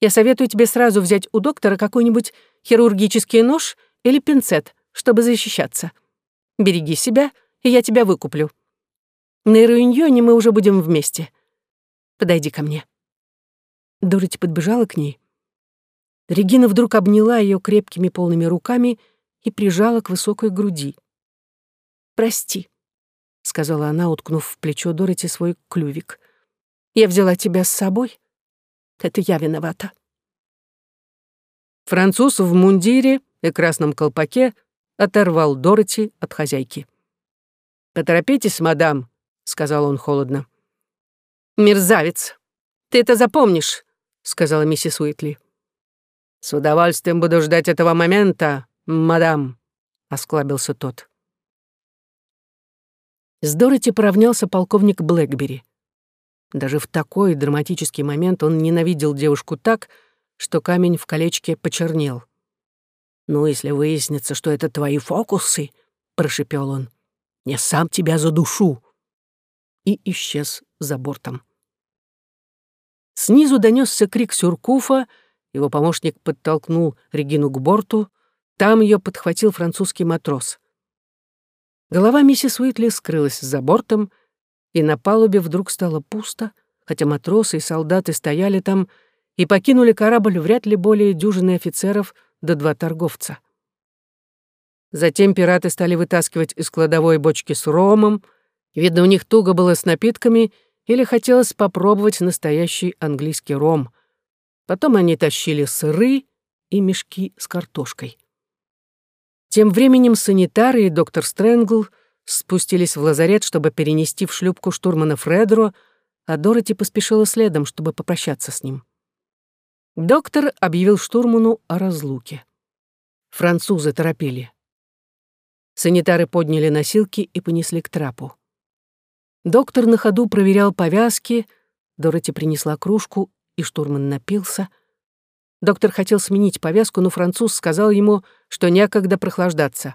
Я советую тебе сразу взять у доктора какой-нибудь хирургический нож или пинцет, чтобы защищаться. Береги себя, и я тебя выкуплю. На Ируиньоне мы уже будем вместе. Подойди ко мне». Дороти подбежала к ней. Регина вдруг обняла ее крепкими полными руками и прижала к высокой груди. «Прости», — сказала она, уткнув в плечо Дороти свой клювик. «Я взяла тебя с собой. Это я виновата». Француз в мундире и красном колпаке оторвал Дороти от хозяйки. «Поторопитесь, мадам», — сказал он холодно. «Мерзавец! Ты это запомнишь», — сказала миссис Уитли. «С удовольствием буду ждать этого момента, мадам», — осклабился тот. С Дороти поравнялся полковник Блэкбери. Даже в такой драматический момент он ненавидел девушку так, что камень в колечке почернел. «Ну, если выяснится, что это твои фокусы», — прошепел он, — «я сам тебя задушу». И исчез за бортом. Снизу донесся крик Сюркуфа — его помощник подтолкнул Регину к борту. Там ее подхватил французский матрос. Голова миссис Уитли скрылась за бортом, и на палубе вдруг стало пусто, хотя матросы и солдаты стояли там и покинули корабль вряд ли более дюжины офицеров да два торговца. Затем пираты стали вытаскивать из кладовой бочки с ромом. Видно, у них туго было с напитками или хотелось попробовать настоящий английский ром — Потом они тащили сыры и мешки с картошкой. Тем временем санитары и доктор Стрэнгл спустились в лазарет, чтобы перенести в шлюпку штурмана Фредро, а Дороти поспешила следом, чтобы попрощаться с ним. Доктор объявил штурману о разлуке. Французы торопили. Санитары подняли носилки и понесли к трапу. Доктор на ходу проверял повязки, Дороти принесла кружку и штурман напился. Доктор хотел сменить повязку, но француз сказал ему, что некогда прохлаждаться.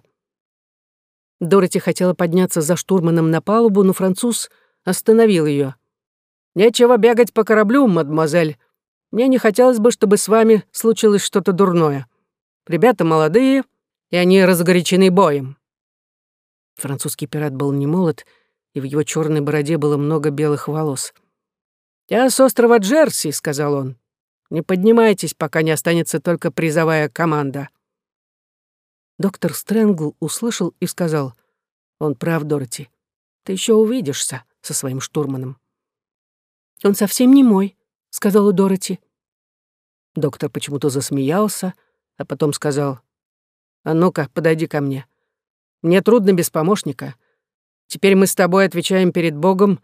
Дороти хотела подняться за штурманом на палубу, но француз остановил ее. «Нечего бегать по кораблю, мадемуазель. Мне не хотелось бы, чтобы с вами случилось что-то дурное. Ребята молодые, и они разгорячены боем». Французский пират был не молод, и в его черной бороде было много белых волос. «Я с острова Джерси», — сказал он. «Не поднимайтесь, пока не останется только призовая команда». Доктор Стрэнгл услышал и сказал, «Он прав, Дороти. Ты еще увидишься со своим штурманом». «Он совсем не мой», — сказала Дороти. Доктор почему-то засмеялся, а потом сказал, «А ну-ка, подойди ко мне. Мне трудно без помощника. Теперь мы с тобой отвечаем перед Богом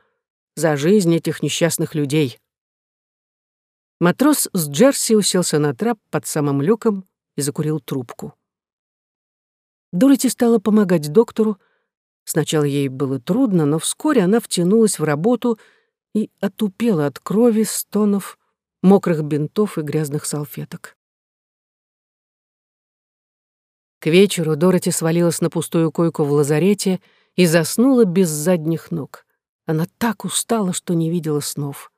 за жизнь этих несчастных людей. Матрос с Джерси уселся на трап под самым люком и закурил трубку. Дороти стала помогать доктору. Сначала ей было трудно, но вскоре она втянулась в работу и отупела от крови, стонов, мокрых бинтов и грязных салфеток. К вечеру Дороти свалилась на пустую койку в лазарете и заснула без задних ног. Она так устала, что не видела снов.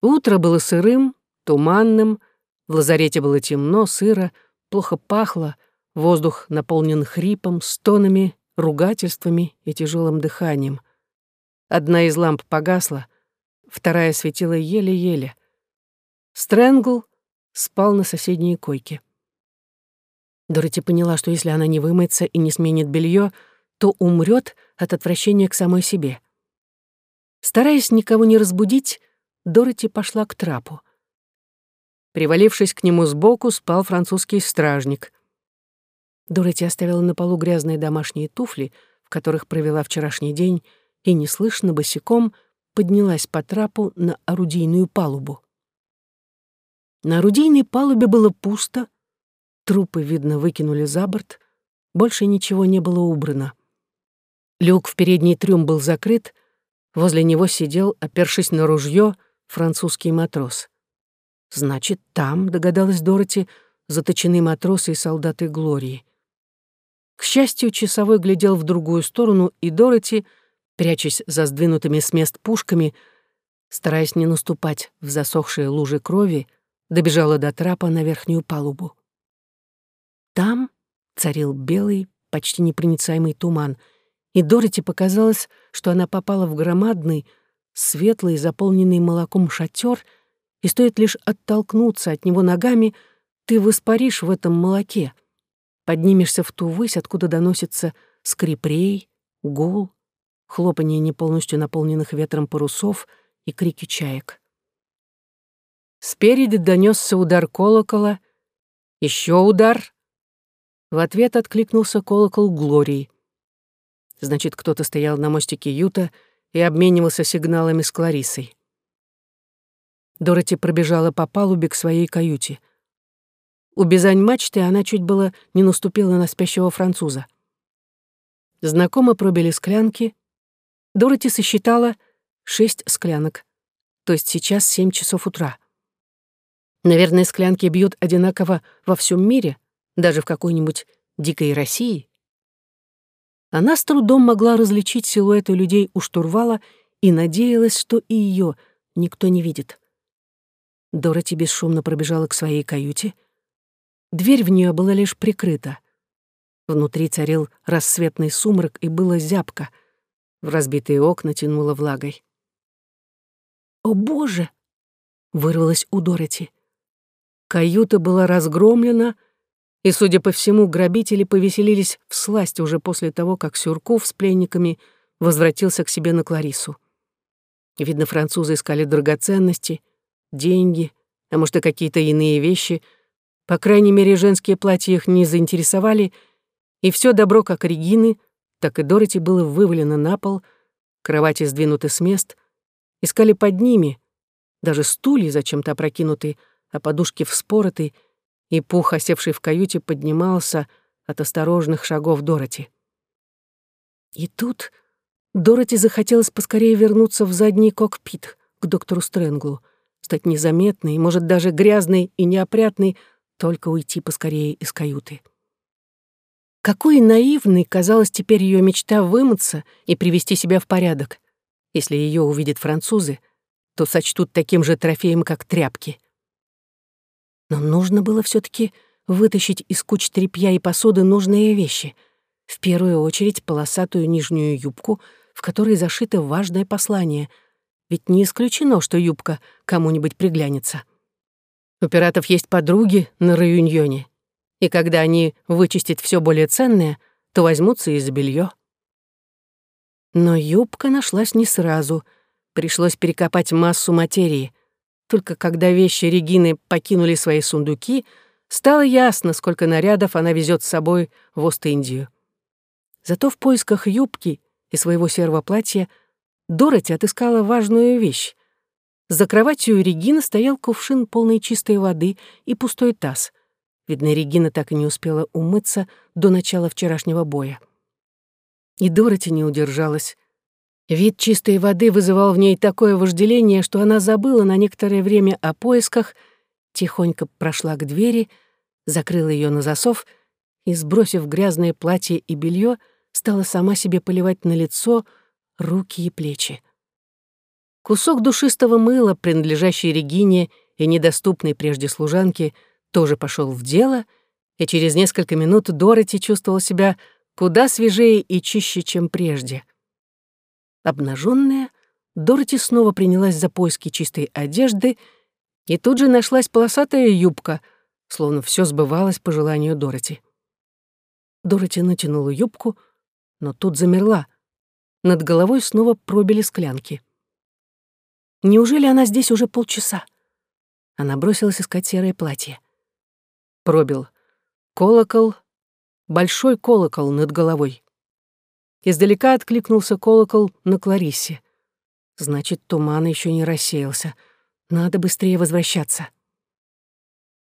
Утро было сырым, туманным, в лазарете было темно, сыро, плохо пахло, воздух наполнен хрипом, стонами, ругательствами и тяжелым дыханием. Одна из ламп погасла, вторая светила еле-еле. Стрэнгл спал на соседней койке. Дороти поняла, что если она не вымыется и не сменит белье, то умрет от отвращения к самой себе. Стараясь никого не разбудить, Дороти пошла к трапу. Привалившись к нему сбоку, спал французский стражник. Дороти оставила на полу грязные домашние туфли, в которых провела вчерашний день, и неслышно босиком поднялась по трапу на орудийную палубу. На орудийной палубе было пусто, трупы, видно, выкинули за борт, больше ничего не было убрано. Люк в передний трюм был закрыт, возле него сидел, опершись на ружье, французский матрос. Значит, там, догадалась Дороти, заточены матросы и солдаты Глории. К счастью, часовой глядел в другую сторону, и Дороти, прячась за сдвинутыми с мест пушками, стараясь не наступать в засохшие лужи крови, добежала до трапа на верхнюю палубу. Там царил белый, почти непроницаемый туман, и Дороти показалось, что она попала в громадный, светлый, заполненный молоком шатер, и стоит лишь оттолкнуться от него ногами, ты воспаришь в этом молоке, поднимешься в ту высь, откуда доносится скрип рей, гул, хлопанье неполностью наполненных ветром парусов и крики чаек. Спереди донесся удар колокола, еще удар. В ответ откликнулся колокол Глории. Значит, кто-то стоял на мостике Юта и обменивался сигналами с Кларисой. Дороти пробежала по палубе к своей каюте. У бизань мачты она чуть было не наступила на спящего француза. Знакомо пробили склянки. Дороти сосчитала шесть склянок, то есть сейчас семь часов утра. Наверное, склянки бьют одинаково во всем мире, даже в какой-нибудь дикой России. Она с трудом могла различить силуэты людей у штурвала и надеялась, что и ее никто не видит. Дороти бесшумно пробежала к своей каюте. Дверь в нее была лишь прикрыта. Внутри царил рассветный сумрак, и было зябко. В разбитые окна тянуло влагой. «О, Боже!» — вырвалось у Дороти. Каюта была разгромлена, и, судя по всему, грабители повеселились в сласть уже после того, как Сюрков с пленниками возвратился к себе на Кларису. Видно, французы искали драгоценности, деньги, а может, и какие-то иные вещи. По крайней мере, женские платья их не заинтересовали, и все добро как Регины, так и Дороти было вывалено на пол, кровати сдвинуты с мест, искали под ними, даже стулья зачем-то опрокинуты, а подушки вспороты, и пух, осевший в каюте, поднимался от осторожных шагов Дороти. И тут Дороти захотелось поскорее вернуться в задний кокпит к доктору Стрэнглу, стать незаметной, может, даже грязной и неопрятной, только уйти поскорее из каюты. Какой наивной казалась теперь ее мечта вымыться и привести себя в порядок. Если ее увидят французы, то сочтут таким же трофеем, как тряпки. Но нужно было все таки вытащить из куч тряпья и посуды нужные вещи. В первую очередь полосатую нижнюю юбку, в которой зашито важное послание. Ведь не исключено, что юбка кому-нибудь приглянется. У пиратов есть подруги на Раюньоне, и когда они вычистят все более ценное, то возьмутся и за белье. Но юбка нашлась не сразу. Пришлось перекопать массу материи. Только когда вещи Регины покинули свои сундуки, стало ясно, сколько нарядов она везет с собой в Ост-Индию. Зато в поисках юбки и своего серого платья Дороти отыскала важную вещь. За кроватью Регины стоял кувшин полный чистой воды и пустой таз. Видно, Регина так и не успела умыться до начала вчерашнего боя. И Дороти не удержалась. Вид чистой воды вызывал в ней такое вожделение, что она забыла на некоторое время о поисках, тихонько прошла к двери, закрыла ее на засов и, сбросив грязное платье и белье, стала сама себе поливать на лицо, руки и плечи. Кусок душистого мыла, принадлежащий Регине и недоступный прежде служанке, тоже пошел в дело, и через несколько минут Дороти чувствовала себя куда свежее и чище, чем прежде — Обнаженная, Дороти снова принялась за поиски чистой одежды, и тут же нашлась полосатая юбка, словно все сбывалось по желанию Дороти. Дороти натянула юбку, но тут замерла. Над головой снова пробили склянки. Неужели она здесь уже полчаса? Она бросилась искать серое платье. Пробил. Колокол, большой колокол над головой. Издалека откликнулся колокол на Клариссе. Значит, туман еще не рассеялся. Надо быстрее возвращаться.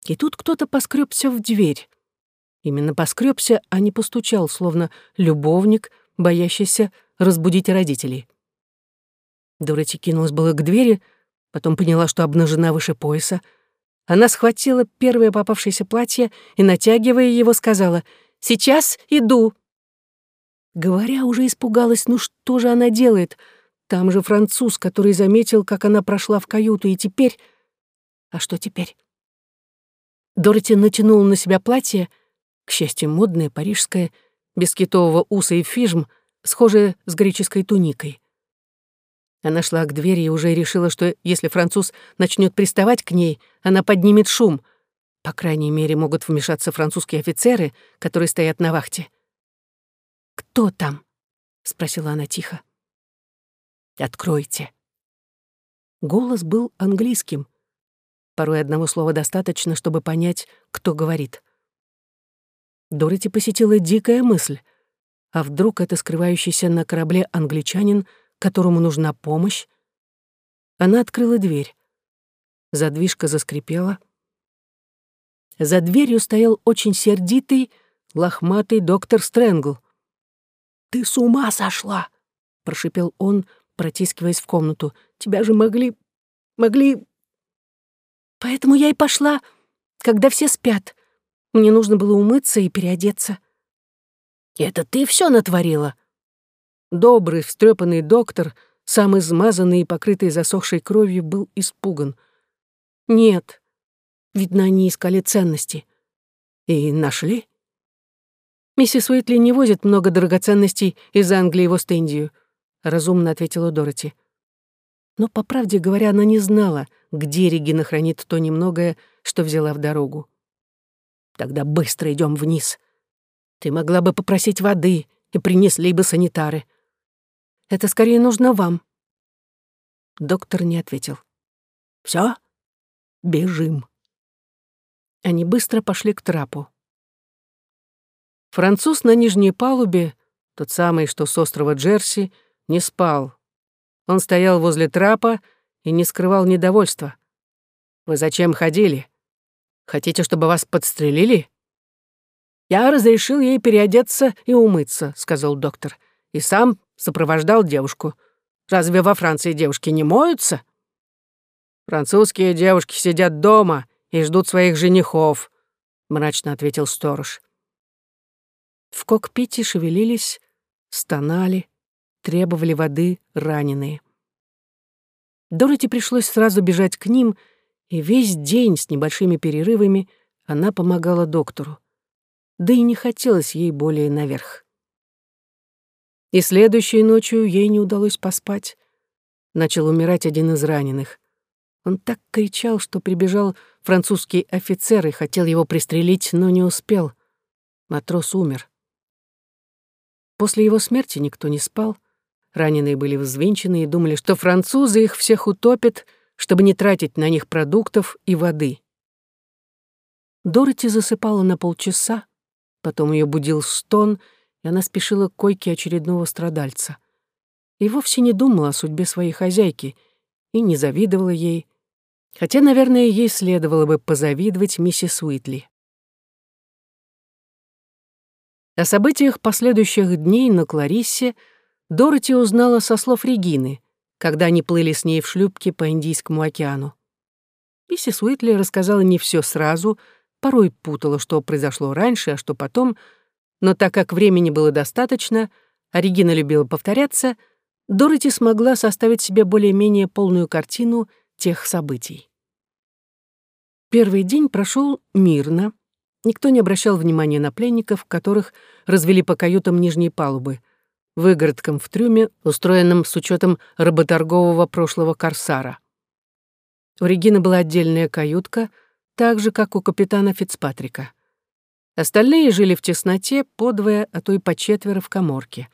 И тут кто-то поскребся в дверь. Именно поскребся, а не постучал, словно любовник, боящийся разбудить родителей. Дороти кинулась было к двери, потом поняла, что обнажена выше пояса. Она схватила первое попавшееся платье и, натягивая его, сказала Сейчас иду!» Говоря, уже испугалась, ну что же она делает? Там же француз, который заметил, как она прошла в каюту, и теперь... А что теперь? Дороти натянула на себя платье, к счастью, модное, парижское, без китового уса и фижм, схожее с греческой туникой. Она шла к двери и уже решила, что если француз начнет приставать к ней, она поднимет шум. По крайней мере, могут вмешаться французские офицеры, которые стоят на вахте. «Кто там?» — спросила она тихо. «Откройте». Голос был английским. Порой одного слова достаточно, чтобы понять, кто говорит. Дороти посетила дикая мысль. А вдруг это скрывающийся на корабле англичанин, которому нужна помощь? Она открыла дверь. Задвижка заскрипела. За дверью стоял очень сердитый, лохматый доктор Стрэнгл. «Ты с ума сошла!» — прошипел он, протискиваясь в комнату. «Тебя же могли... могли...» «Поэтому я и пошла, когда все спят. Мне нужно было умыться и переодеться». «Это ты все натворила?» Добрый, встрепанный доктор, сам измазанный и покрытый засохшей кровью, был испуган. «Нет. Видно, они искали ценности. И нашли?» «Миссис Уитли не возит много драгоценностей из Англии в Ост-Индию», — разумно ответила Дороти. Но, по правде говоря, она не знала, где Регина хранит то немногое, что взяла в дорогу. «Тогда быстро идем вниз. Ты могла бы попросить воды, и принесли бы санитары. Это скорее нужно вам». Доктор не ответил. Все, Бежим». Они быстро пошли к трапу. Француз на нижней палубе, тот самый, что с острова Джерси, не спал. Он стоял возле трапа и не скрывал недовольства. «Вы зачем ходили? Хотите, чтобы вас подстрелили?» «Я разрешил ей переодеться и умыться», — сказал доктор. «И сам сопровождал девушку. Разве во Франции девушки не моются?» «Французские девушки сидят дома и ждут своих женихов», — мрачно ответил сторож. В кокпите шевелились, стонали, требовали воды раненые. Дороти пришлось сразу бежать к ним, и весь день с небольшими перерывами она помогала доктору. Да и не хотелось ей более наверх. И следующей ночью ей не удалось поспать. Начал умирать один из раненых. Он так кричал, что прибежал французский офицер и хотел его пристрелить, но не успел. Матрос умер. После его смерти никто не спал. Раненые были взвинчены и думали, что французы их всех утопят, чтобы не тратить на них продуктов и воды. Дороти засыпала на полчаса, потом ее будил стон, и она спешила к койке очередного страдальца. И вовсе не думала о судьбе своей хозяйки и не завидовала ей, хотя, наверное, ей следовало бы позавидовать миссис Уитли. О событиях последующих дней на Клариссе Дороти узнала со слов Регины, когда они плыли с ней в шлюпке по Индийскому океану. Миссис Уитли рассказала не все сразу, порой путала, что произошло раньше, а что потом, но так как времени было достаточно, а Регина любила повторяться, Дороти смогла составить себе более-менее полную картину тех событий. Первый день прошел мирно, Никто не обращал внимания на пленников, которых развели по каютам нижней палубы, выгородкам в трюме, устроенном с учетом работоргового прошлого корсара. У Регины была отдельная каютка, так же, как у капитана Фицпатрика. Остальные жили в тесноте подвое, а то и по четверо в коморке.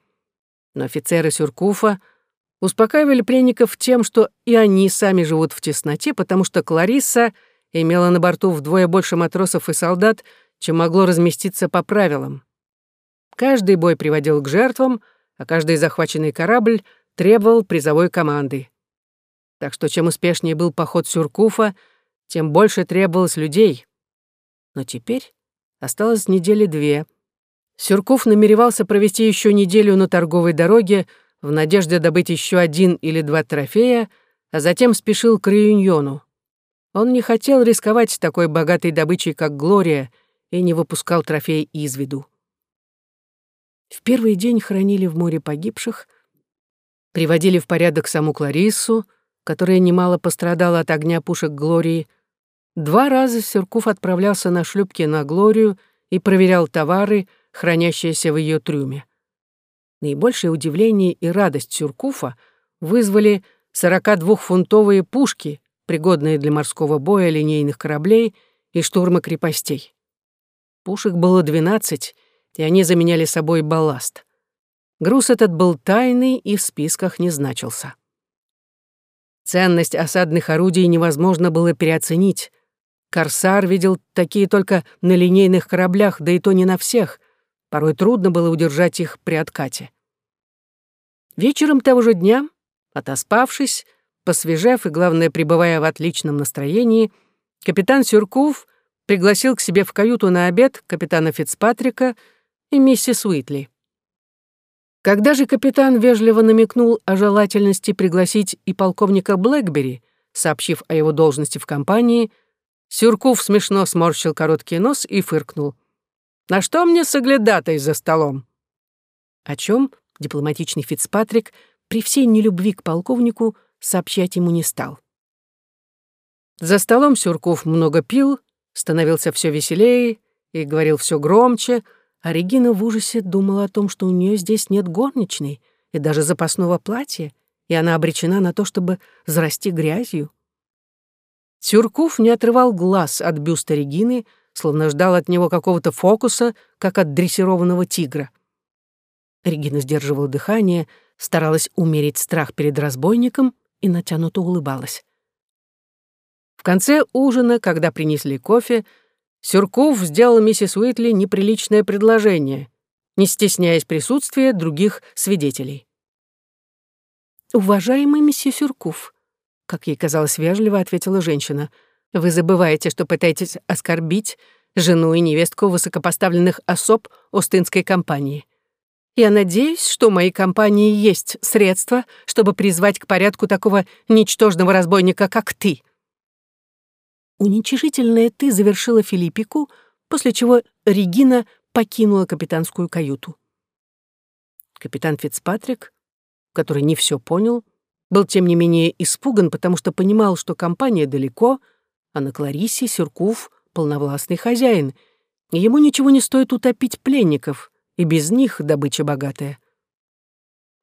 Но офицеры Сюркуфа успокаивали пленников тем, что и они сами живут в тесноте, потому что Кларисса — имела на борту вдвое больше матросов и солдат, чем могло разместиться по правилам. Каждый бой приводил к жертвам, а каждый захваченный корабль требовал призовой команды. Так что чем успешнее был поход Сюркуфа, тем больше требовалось людей. Но теперь осталось недели две. Сюркуф намеревался провести еще неделю на торговой дороге в надежде добыть еще один или два трофея, а затем спешил к Реюньону. Он не хотел рисковать такой богатой добычей, как Глория, и не выпускал трофей из виду. В первый день хоронили в море погибших, приводили в порядок саму Клариссу, которая немало пострадала от огня пушек Глории. Два раза Сюркуф отправлялся на шлюпке на Глорию и проверял товары, хранящиеся в ее трюме. Наибольшее удивление и радость Сюркуфа вызвали 42-фунтовые пушки, пригодные для морского боя линейных кораблей и штурма крепостей. Пушек было 12, и они заменяли собой балласт. Груз этот был тайный и в списках не значился. Ценность осадных орудий невозможно было переоценить. Корсар видел такие только на линейных кораблях, да и то не на всех. Порой трудно было удержать их при откате. Вечером того же дня, отоспавшись, посвежев и, главное, пребывая в отличном настроении, капитан Сюркув пригласил к себе в каюту на обед капитана Фицпатрика и миссис Уитли. Когда же капитан вежливо намекнул о желательности пригласить и полковника Блэкбери, сообщив о его должности в компании, Сюркув смешно сморщил короткий нос и фыркнул. «На что мне соглядатай за столом?» О чем дипломатичный Фицпатрик при всей нелюбви к полковнику сообщать ему не стал. За столом Сюрков много пил, становился все веселее и говорил все громче, а Регина в ужасе думала о том, что у нее здесь нет горничной и даже запасного платья, и она обречена на то, чтобы зарасти грязью. Сюрков не отрывал глаз от бюста Регины, словно ждал от него какого-то фокуса, как от дрессированного тигра. Регина сдерживала дыхание, старалась умерить страх перед разбойником и натянуто улыбалась. В конце ужина, когда принесли кофе, Сюрков сделал миссис Уитли неприличное предложение, не стесняясь присутствия других свидетелей. «Уважаемый месье Сюрков», — как ей казалось вежливо, ответила женщина, «вы забываете, что пытаетесь оскорбить жену и невестку высокопоставленных особ Остинской компании. Я надеюсь, что у моей компании есть средства, чтобы призвать к порядку такого ничтожного разбойника, как ты». Уничижительное «ты» завершила Филиппику, после чего Регина покинула капитанскую каюту. Капитан Фицпатрик, который не все понял, был тем не менее испуган, потому что понимал, что компания далеко, а на Кларисе Сюркув — полновластный хозяин, и ему ничего не стоит утопить пленников, и без них добыча богатая.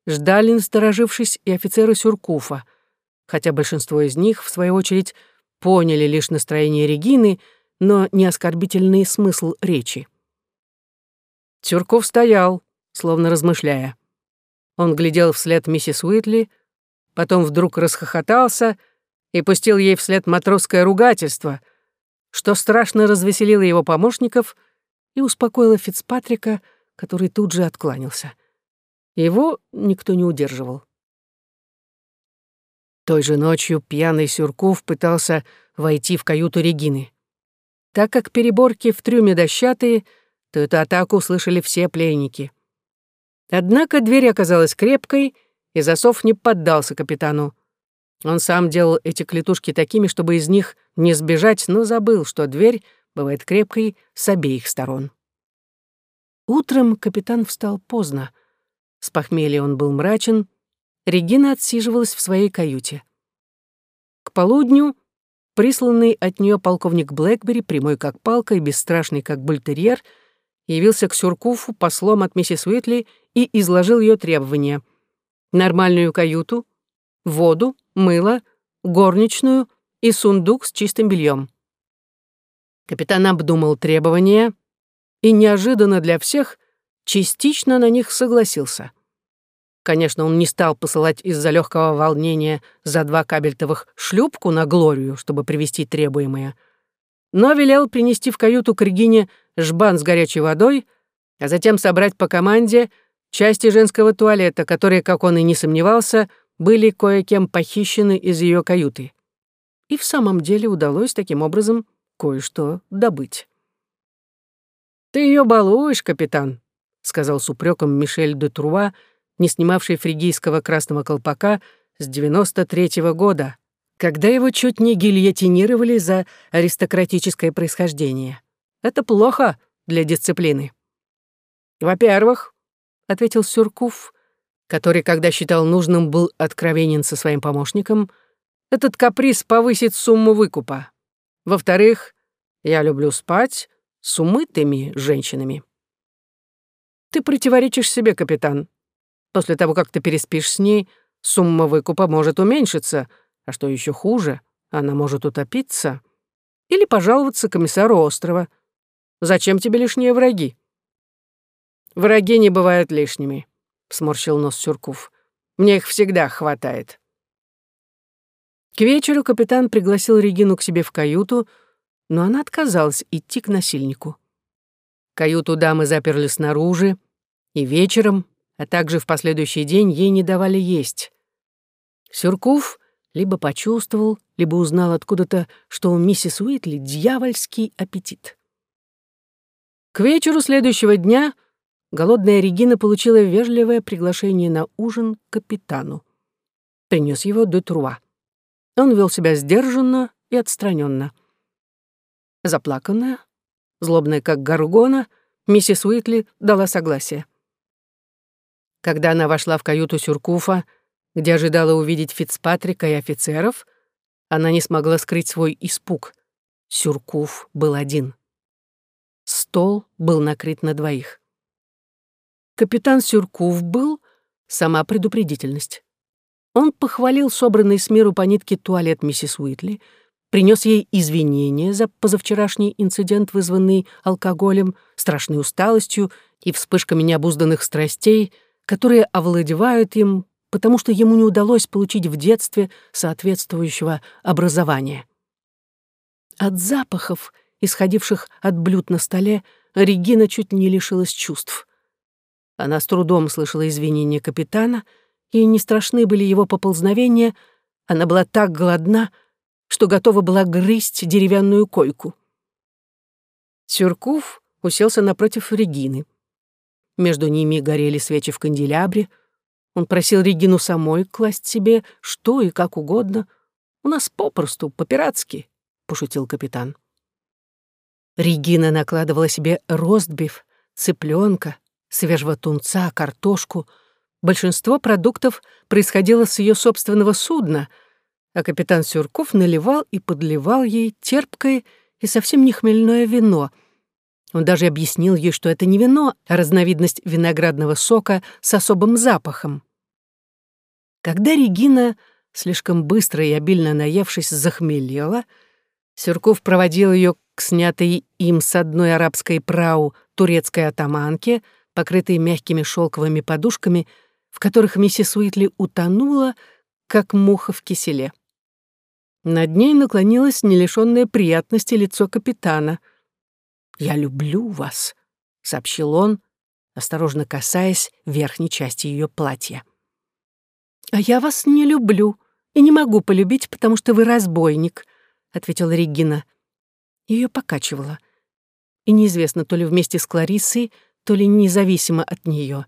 Ждали, насторожившись, и офицеры Сюркуфа, хотя большинство из них, в свою очередь, поняли лишь настроение Регины, но не оскорбительный смысл речи. Тюрков стоял, словно размышляя. Он глядел вслед миссис Уитли, потом вдруг расхохотался и пустил ей вслед матросское ругательство, что страшно развеселило его помощников и успокоило Фицпатрика, который тут же откланялся. Его никто не удерживал. Той же ночью пьяный Сюрков пытался войти в каюту Регины. Так как переборки в трюме дощатые, то эту атаку услышали все пленники. Однако дверь оказалась крепкой, и засов не поддался капитану. Он сам делал эти клетушки такими, чтобы из них не сбежать, но забыл, что дверь бывает крепкой с обеих сторон. Утром капитан встал поздно. С похмелья он был мрачен, Регина отсиживалась в своей каюте. К полудню присланный от нее полковник Блэкбери, прямой как палка и бесстрашный как бультерьер, явился к Сюркуфу послом от миссис Уитли и изложил ее требования. Нормальную каюту, воду, мыло, горничную и сундук с чистым бельем. Капитан обдумал требования и неожиданно для всех частично на них согласился. Конечно, он не стал посылать из-за легкого волнения за два кабельтовых шлюпку на Глорию, чтобы привезти требуемое, но велел принести в каюту к Регине жбан с горячей водой, а затем собрать по команде части женского туалета, которые, как он и не сомневался, были кое-кем похищены из ее каюты. И в самом деле удалось таким образом кое-что добыть. «Ты ее балуешь, капитан», — сказал с упреком Мишель де Труа, не снимавший фригийского красного колпака с 93-го года, когда его чуть не гильотинировали за аристократическое происхождение. Это плохо для дисциплины. Во-первых, — ответил Сюркуф, который, когда считал нужным, был откровенен со своим помощником, «этот каприз повысит сумму выкупа. Во-вторых, я люблю спать с умытыми женщинами». «Ты противоречишь себе, капитан. После того, как ты переспишь с ней, сумма выкупа может уменьшиться, а что еще хуже, она может утопиться или пожаловаться комиссару острова. Зачем тебе лишние враги?» «Враги не бывают лишними», — сморщил нос Сюрков. «Мне их всегда хватает». К вечеру капитан пригласил Регину к себе в каюту, но она отказалась идти к насильнику. Каюту дамы заперли снаружи, и вечером, а также в последующий день ей не давали есть. Сюркув либо почувствовал, либо узнал откуда-то, что у миссис Уитли дьявольский аппетит. К вечеру следующего дня голодная Регина получила вежливое приглашение на ужин к капитану. Принес его до Труа. Он вел себя сдержанно и отстраненно. Заплаканная, злобная как горгона, миссис Уитли дала согласие. Когда она вошла в каюту Сюркуфа, где ожидала увидеть Фицпатрика и офицеров, она не смогла скрыть свой испуг. Сюркуф был один. Стол был накрыт на двоих. Капитан Сюркуф был сама предупредительность. Он похвалил собранный с миру по нитке туалет миссис Уитли, принес ей извинения за позавчерашний инцидент, вызванный алкоголем, страшной усталостью и вспышками необузданных страстей, которые овладевают им, потому что ему не удалось получить в детстве соответствующего образования. От запахов, исходивших от блюд на столе, Регина чуть не лишилась чувств. Она с трудом слышала извинения капитана, и не страшны были его поползновения, она была так голодна, что готова была грызть деревянную койку. Сюркув уселся напротив Регины. Между ними горели свечи в канделябре — он просил Регину самой класть себе что и как угодно. У нас попросту, по-пиратски, — пошутил капитан. Регина накладывала себе ростбиф, цыпленка, свежего тунца, картошку. Большинство продуктов происходило с ее собственного судна, а капитан Сюрков наливал и подливал ей терпкое и совсем не хмельное вино. Он даже объяснил ей, что это не вино, а разновидность виноградного сока с особым запахом. Когда Регина, слишком быстро и обильно наевшись, захмелела, Сюрков проводил ее к снятой им с одной арабской прау турецкой атаманке, покрытой мягкими шелковыми подушками, в которых миссис Уитли утонула, как муха в киселе. Над ней наклонилось нелишённое приятности лицо капитана. «Я люблю вас», — сообщил он, осторожно касаясь верхней части ее платья. «А я вас не люблю и не могу полюбить, потому что вы разбойник», — ответила Регина. Ее покачивало. И неизвестно, то ли вместе с Клариссой, то ли независимо от нее.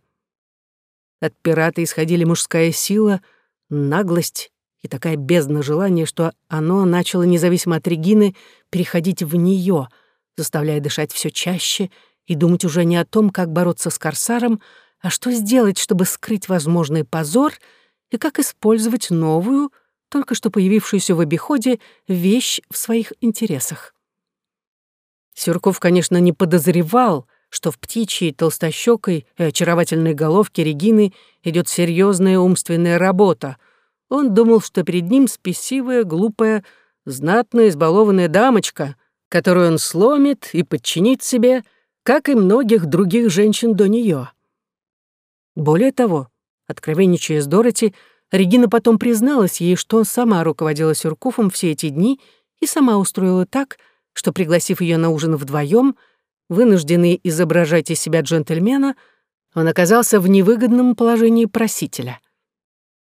От пирата исходили мужская сила, наглость и такая бездна желания, что оно начало, независимо от Регины, переходить в нее, заставляя дышать все чаще и думать уже не о том, как бороться с корсаром, а что сделать, чтобы скрыть возможный позор — и как использовать новую, только что появившуюся в обиходе, вещь в своих интересах. Сюрков, конечно, не подозревал, что в птичьей, толстощекой и очаровательной головке Регины идет серьезная умственная работа. Он думал, что перед ним спесивая, глупая, знатная, избалованная дамочка, которую он сломит и подчинит себе, как и многих других женщин до нее. Более того, Откровенничая с Дороти, Регина потом призналась ей, что сама руководила Сюркуфом все эти дни и сама устроила так, что, пригласив ее на ужин вдвоем, вынужденный изображать из себя джентльмена, он оказался в невыгодном положении просителя.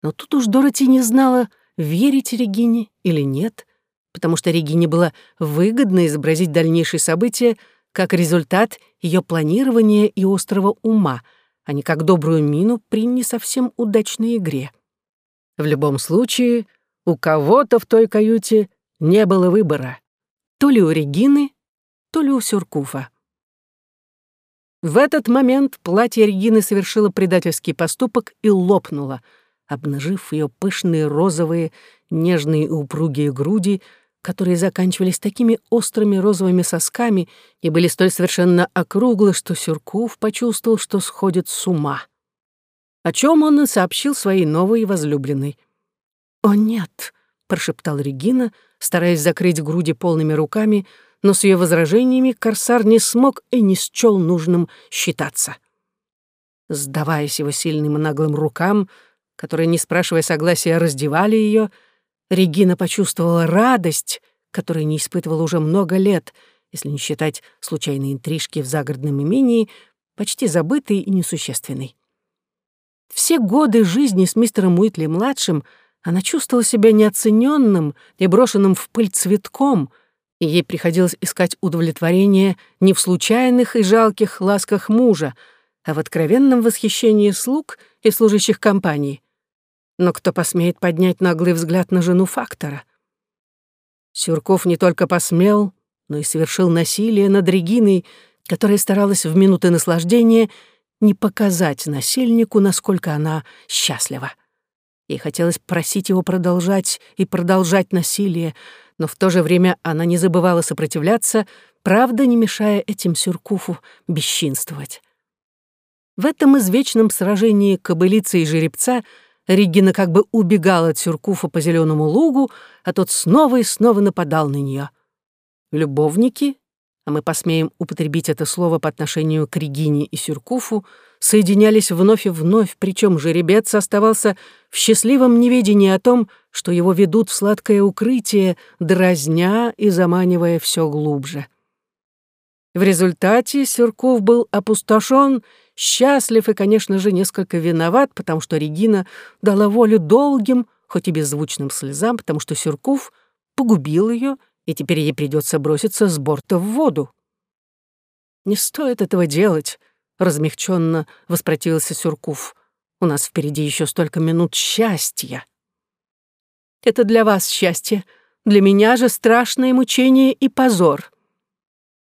Но тут уж Дороти не знала, верить Регине или нет, потому что Регине было выгодно изобразить дальнейшие события как результат ее планирования и острого ума — а не как добрую мину при не совсем удачной игре. В любом случае, у кого-то в той каюте не было выбора. То ли у Регины, то ли у Сюркуфа. В этот момент платье Регины совершило предательский поступок и лопнуло, обнажив ее пышные розовые, нежные и упругие груди, которые заканчивались такими острыми розовыми сосками и были столь совершенно округлы, что Сюркув почувствовал, что сходит с ума. О чем он и сообщил своей новой возлюбленной. «О, нет!» — прошептал Регина, стараясь закрыть груди полными руками, но с ее возражениями корсар не смог и не счел нужным считаться. Сдаваясь его сильным и наглым рукам, которые, не спрашивая согласия, раздевали ее, Регина почувствовала радость, которую не испытывала уже много лет, если не считать случайные интрижки в загородном имении, почти забытой и несущественной. Все годы жизни с мистером Уитли-младшим она чувствовала себя неоцененным и брошенным в пыль цветком — и ей приходилось искать удовлетворение не в случайных и жалких ласках мужа, а в откровенном восхищении слуг и служащих компаний. Но кто посмеет поднять наглый взгляд на жену фактора? Сюрков не только посмел, но и совершил насилие над Региной, которая старалась в минуты наслаждения не показать насильнику, насколько она счастлива. Ей хотелось просить его продолжать и продолжать насилие, но в то же время она не забывала сопротивляться, правда не мешая этим Сюркуфу бесчинствовать. В этом извечном сражении кобылицы и жеребца Регина как бы убегала от Сюркуфа по зеленому лугу, а тот снова и снова нападал на нее. Любовники, а мы посмеем употребить это слово по отношению к Регине и Сюркуфу, соединялись вновь и вновь, причем жеребец оставался в счастливом неведении о том, что его ведут в сладкое укрытие, дразня и заманивая все глубже. В результате Сюрков был опустошен, счастлив и, конечно же, несколько виноват, потому что Регина дала волю долгим, хоть и беззвучным слезам, потому что Сюрков погубил ее, и теперь ей придется броситься с борта в воду. Не стоит этого делать размягченно воспротивился Сюркув. У нас впереди еще столько минут счастья. Это для вас счастье, для меня же страшное мучение и позор.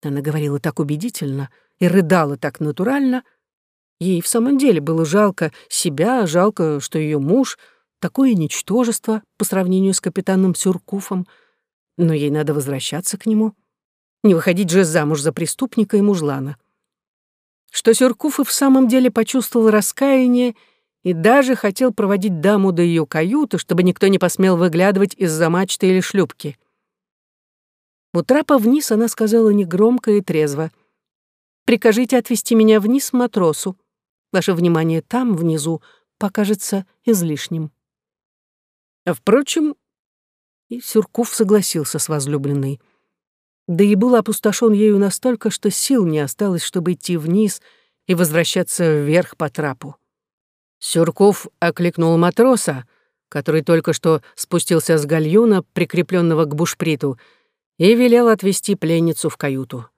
Она говорила так убедительно и рыдала так натурально. Ей в самом деле было жалко себя, жалко, что ее муж — такое ничтожество по сравнению с капитаном Сюркуфом, но ей надо возвращаться к нему. Не выходить же замуж за преступника и мужлана что Сюркуф и в самом деле почувствовал раскаяние и даже хотел проводить даму до ее каюты, чтобы никто не посмел выглядывать из-за мачты или шлюпки. У трапа вниз она сказала негромко и трезво. «Прикажите отвезти меня вниз матросу. Ваше внимание там, внизу, покажется излишним». А впрочем, и Сюркуф согласился с возлюбленной — да и был опустошен ею настолько, что сил не осталось, чтобы идти вниз и возвращаться вверх по трапу. Сюрков окликнул матроса, который только что спустился с гальюна, прикрепленного к бушприту, и велел отвезти пленницу в каюту.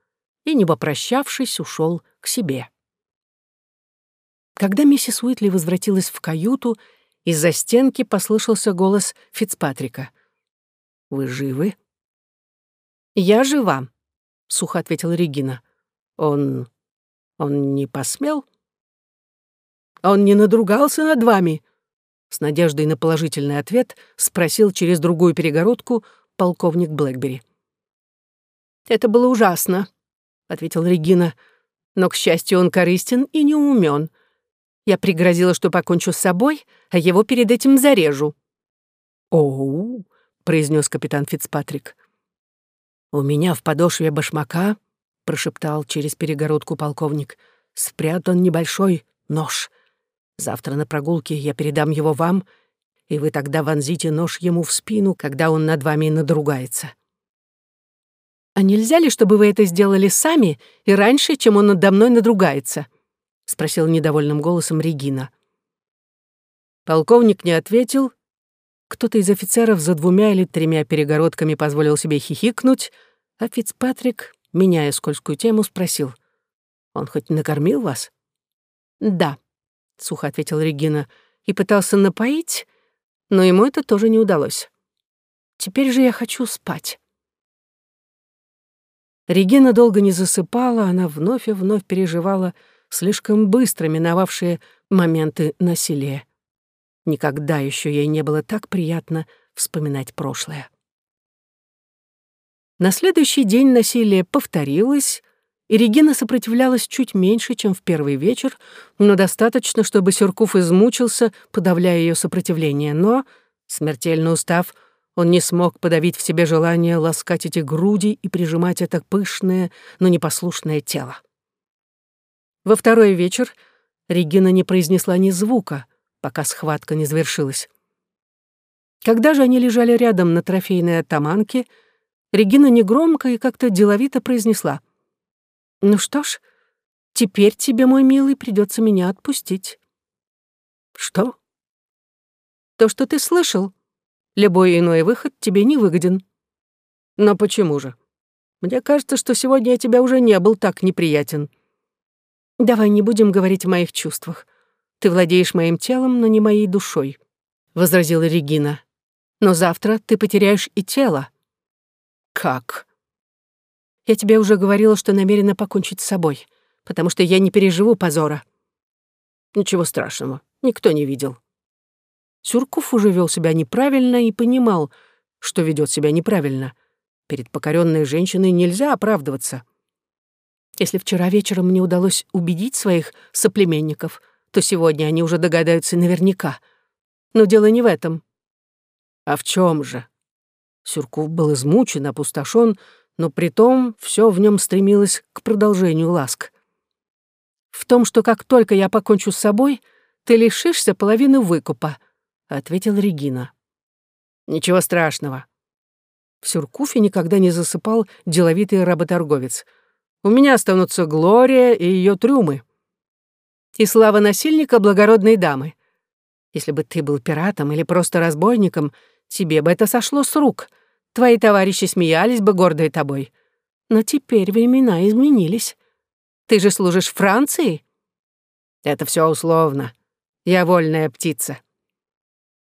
И, не попрощавшись, ушел к себе. Когда миссис Уитли возвратилась в каюту, из-за стенки послышался голос Фицпатрика. «Вы живы?» «Я жива», — сухо ответила Регина. «Он... он не посмел?» «Он не надругался над вами?» С надеждой на положительный ответ спросил через другую перегородку полковник Блэкбери. «Это было ужасно», — ответила Регина. «Но, к счастью, он корыстен и не умен. Я пригрозила, что покончу с собой, а его перед этим зарежу». «Оу», — произнес капитан Фицпатрик. «У меня в подошве башмака», — прошептал через перегородку полковник, — «спрятан небольшой нож. Завтра на прогулке я передам его вам, и вы тогда вонзите нож ему в спину, когда он над вами надругается». «А нельзя ли, чтобы вы это сделали сами и раньше, чем он надо мной надругается?» — спросил недовольным голосом Регина. Полковник не ответил, кто-то из офицеров за двумя или тремя перегородками позволил себе хихикнуть, а Фицпатрик, меняя скользкую тему, спросил. «Он хоть накормил вас?» «Да», — сухо ответила Регина, и пытался напоить, но ему это тоже не удалось. «Теперь же я хочу спать». Регина долго не засыпала, она вновь и вновь переживала слишком быстро миновавшие моменты насилия. Никогда еще ей не было так приятно вспоминать прошлое. На следующий день насилие повторилось, и Регина сопротивлялась чуть меньше, чем в первый вечер, но достаточно, чтобы Сюркуф измучился, подавляя ее сопротивление. Но, смертельно устав, он не смог подавить в себе желание ласкать эти груди и прижимать это пышное, но непослушное тело. Во второй вечер Регина не произнесла ни звука, пока схватка не завершилась. Когда же они лежали рядом на трофейной атаманке, Регина негромко и как-то деловито произнесла. «Ну что ж, теперь тебе, мой милый, придется меня отпустить». «Что?» «То, что ты слышал. Любой иной выход тебе не выгоден». «Но почему же? Мне кажется, что сегодня я тебя уже не был так неприятен». «Давай не будем говорить о моих чувствах. Ты владеешь моим телом, но не моей душой», — возразила Регина. «Но завтра ты потеряешь и тело». «Как?» «Я тебе уже говорила, что намерена покончить с собой, потому что я не переживу позора». «Ничего страшного, никто не видел». Сюрков уже вел себя неправильно и понимал, что ведет себя неправильно. Перед покоренной женщиной нельзя оправдываться. Если вчера вечером мне удалось убедить своих соплеменников, то сегодня они уже догадаются наверняка. Но дело не в этом. А в чем же? Сюрков был измучен, опустошен, но при том все в нем стремилось к продолжению ласк. В том, что как только я покончу с собой, ты лишишься половины выкупа, ответила Регина. Ничего страшного. В Сюркуфе никогда не засыпал деловитый работорговец — у меня останутся Глория и ее трюмы. И слава насильника благородной дамы. Если бы ты был пиратом или просто разбойником, тебе бы это сошло с рук. Твои товарищи смеялись бы, гордые тобой. Но теперь времена изменились. Ты же служишь Франции? Это все условно. Я вольная птица.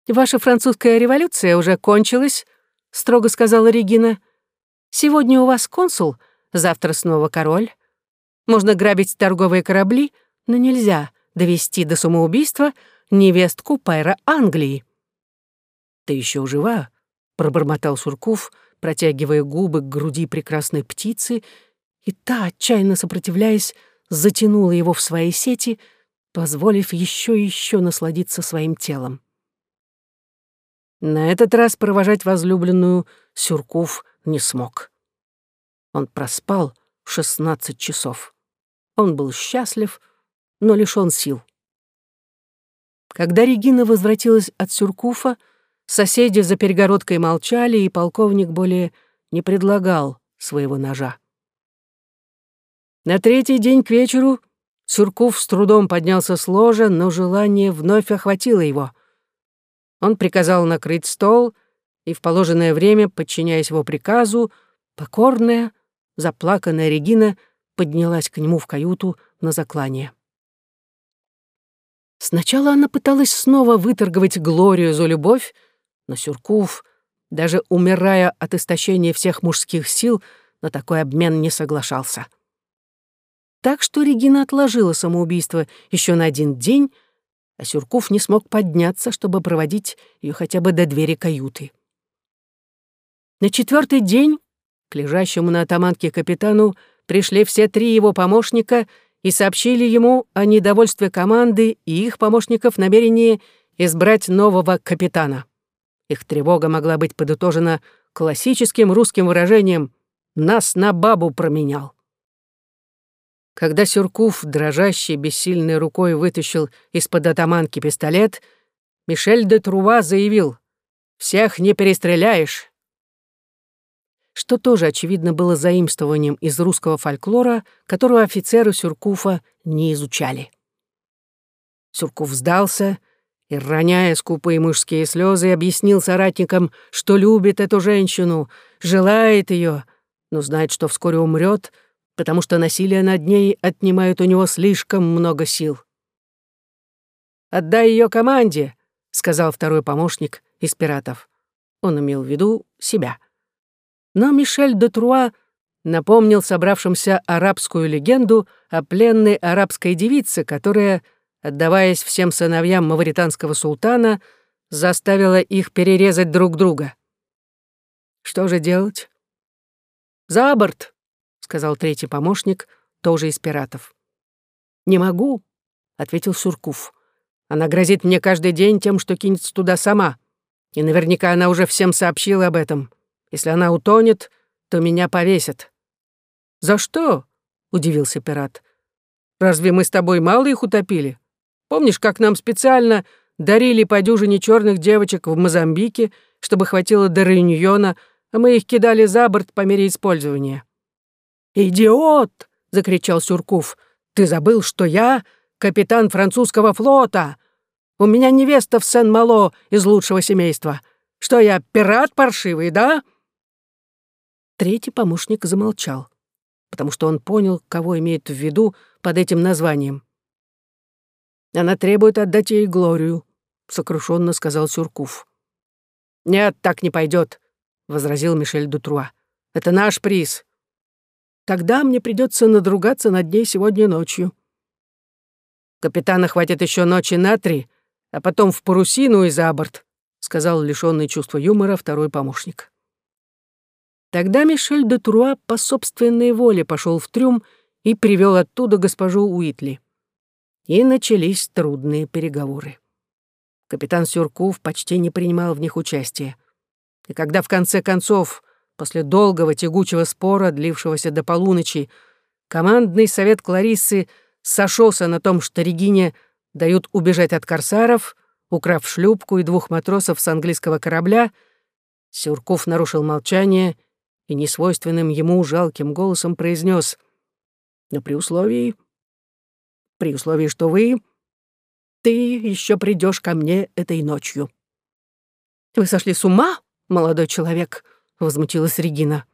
Ваша французская революция уже кончилась, строго сказала Регина. Сегодня у вас консул — завтра снова король. Можно грабить торговые корабли, но нельзя довести до самоубийства невестку Пайра Англии. «Ты еще жива?» — пробормотал Сурков, протягивая губы к груди прекрасной птицы, и та, отчаянно сопротивляясь, затянула его в свои сети, позволив еще и еще насладиться своим телом. На этот раз провожать возлюбленную Сюрков не смог. Он проспал 16 часов. Он был счастлив, но лишён сил. Когда Регина возвратилась от Сюркуфа, соседи за перегородкой молчали, и полковник более не предлагал своего ножа. На третий день к вечеру Сюркуф с трудом поднялся с ложа, но желание вновь охватило его. Он приказал накрыть стол, и в положенное время, подчиняясь его приказу, покорная, заплаканная Регина поднялась к нему в каюту на заклание. Сначала она пыталась снова выторговать Глорию за любовь, но Сюркув, даже умирая от истощения всех мужских сил, на такой обмен не соглашался. Так что Регина отложила самоубийство еще на один день, а Сюркув не смог подняться, чтобы проводить ее хотя бы до двери каюты. На четвертый день к лежащему на атаманке капитану пришли все три его помощника и сообщили ему о недовольстве команды и их помощников намерении избрать нового капитана. Их тревога могла быть подытожена классическим русским выражением «нас на бабу променял». Когда Сюркув, дрожащей бессильной рукой, вытащил из-под атаманки пистолет, Мишель де Трува заявил «Всех не перестреляешь, что тоже, очевидно, было заимствованием из русского фольклора, которого офицеры Сюркуфа не изучали. Сюркуф сдался и, роняя скупые мужские слезы, объяснил соратникам, что любит эту женщину, желает ее, но знает, что вскоре умрет, потому что насилие над ней отнимает у него слишком много сил. «Отдай ее команде», — сказал второй помощник из пиратов. Он имел в виду себя. Но Мишель де Труа напомнил собравшимся арабскую легенду о пленной арабской девице, которая, отдаваясь всем сыновьям мавританского султана, заставила их перерезать друг друга. Что же делать? «За борт!» — сказал третий помощник, тоже из пиратов. «Не могу», — ответил Суркуф. «Она грозит мне каждый день тем, что кинется туда сама. И наверняка она уже всем сообщила об этом. Если она утонет, то меня повесят». «За что?» — удивился пират. «Разве мы с тобой мало их утопили? Помнишь, как нам специально дарили по дюжине черных девочек в Мозамбике, чтобы хватило до Рейньона, а мы их кидали за борт по мере использования?» «Идиот!» — закричал Сюркув. «Ты забыл, что я капитан французского флота. У меня невеста в Сен-Мало из лучшего семейства. Что я, пират паршивый, да?» Третий помощник замолчал, потому что он понял, кого имеет в виду под этим названием. «Она требует отдать ей Глорию», — сокрушенно сказал Сюркув. «Нет, так не пойдет возразил Мишель Дутруа. «Это наш приз. Тогда мне придется надругаться над ней сегодня ночью». «Капитана хватит еще ночи на три, а потом в парусину и за борт», сказал лишённый чувства юмора второй помощник. Тогда Мишель де Труа по собственной воле пошел в трюм и привел оттуда госпожу Уитли. И начались трудные переговоры. Капитан Сюркув почти не принимал в них участия. И когда в конце концов, после долгого тягучего спора, длившегося до полуночи, командный совет Клариссы сошелся на том, что Регине дают убежать от корсаров, украв шлюпку и двух матросов с английского корабля, Сюрков нарушил молчание и несвойственным ему жалким голосом произнес «Но при условии, при условии, что вы, ты еще придешь ко мне этой ночью». «Вы сошли с ума?» молодой человек», — возмутилась Регина.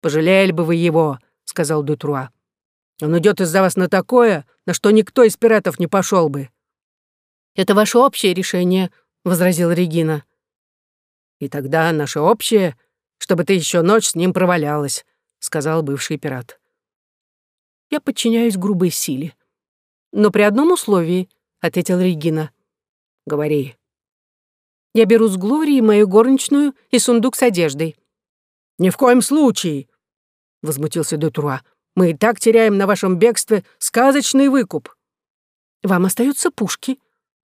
«Пожалели бы вы его», — сказал Дутруа. «Он идет из-за вас на такое, на что никто из пиратов не пошел бы». «Это ваше общее решение», — возразила Регина. «И тогда наше общее, чтобы ты еще ночь с ним провалялась», — сказал бывший пират. «Я подчиняюсь грубой силе. Но при одном условии», — ответила Регина. «Говори», я беру с Глории мою горничную и сундук с одеждой». «Ни в коем случае!» — возмутился Детруа. «Мы и так теряем на вашем бегстве сказочный выкуп». «Вам остаются пушки.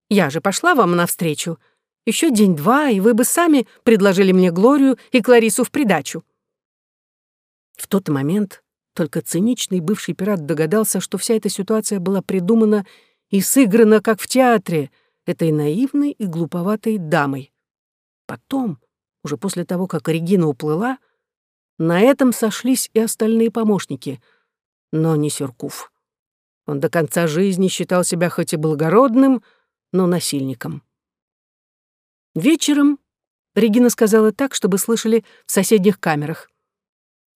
Я же пошла вам навстречу. Еще день-два, и вы бы сами предложили мне Глорию и Кларису в придачу». В тот момент только циничный бывший пират догадался, что вся эта ситуация была придумана и сыграна, как в театре — этой наивной и глуповатой дамой. Потом, уже после того, как Регина уплыла, на этом сошлись и остальные помощники, но не Сюркув. Он до конца жизни считал себя хоть и благородным, но насильником. Вечером Регина сказала так, чтобы слышали в соседних камерах.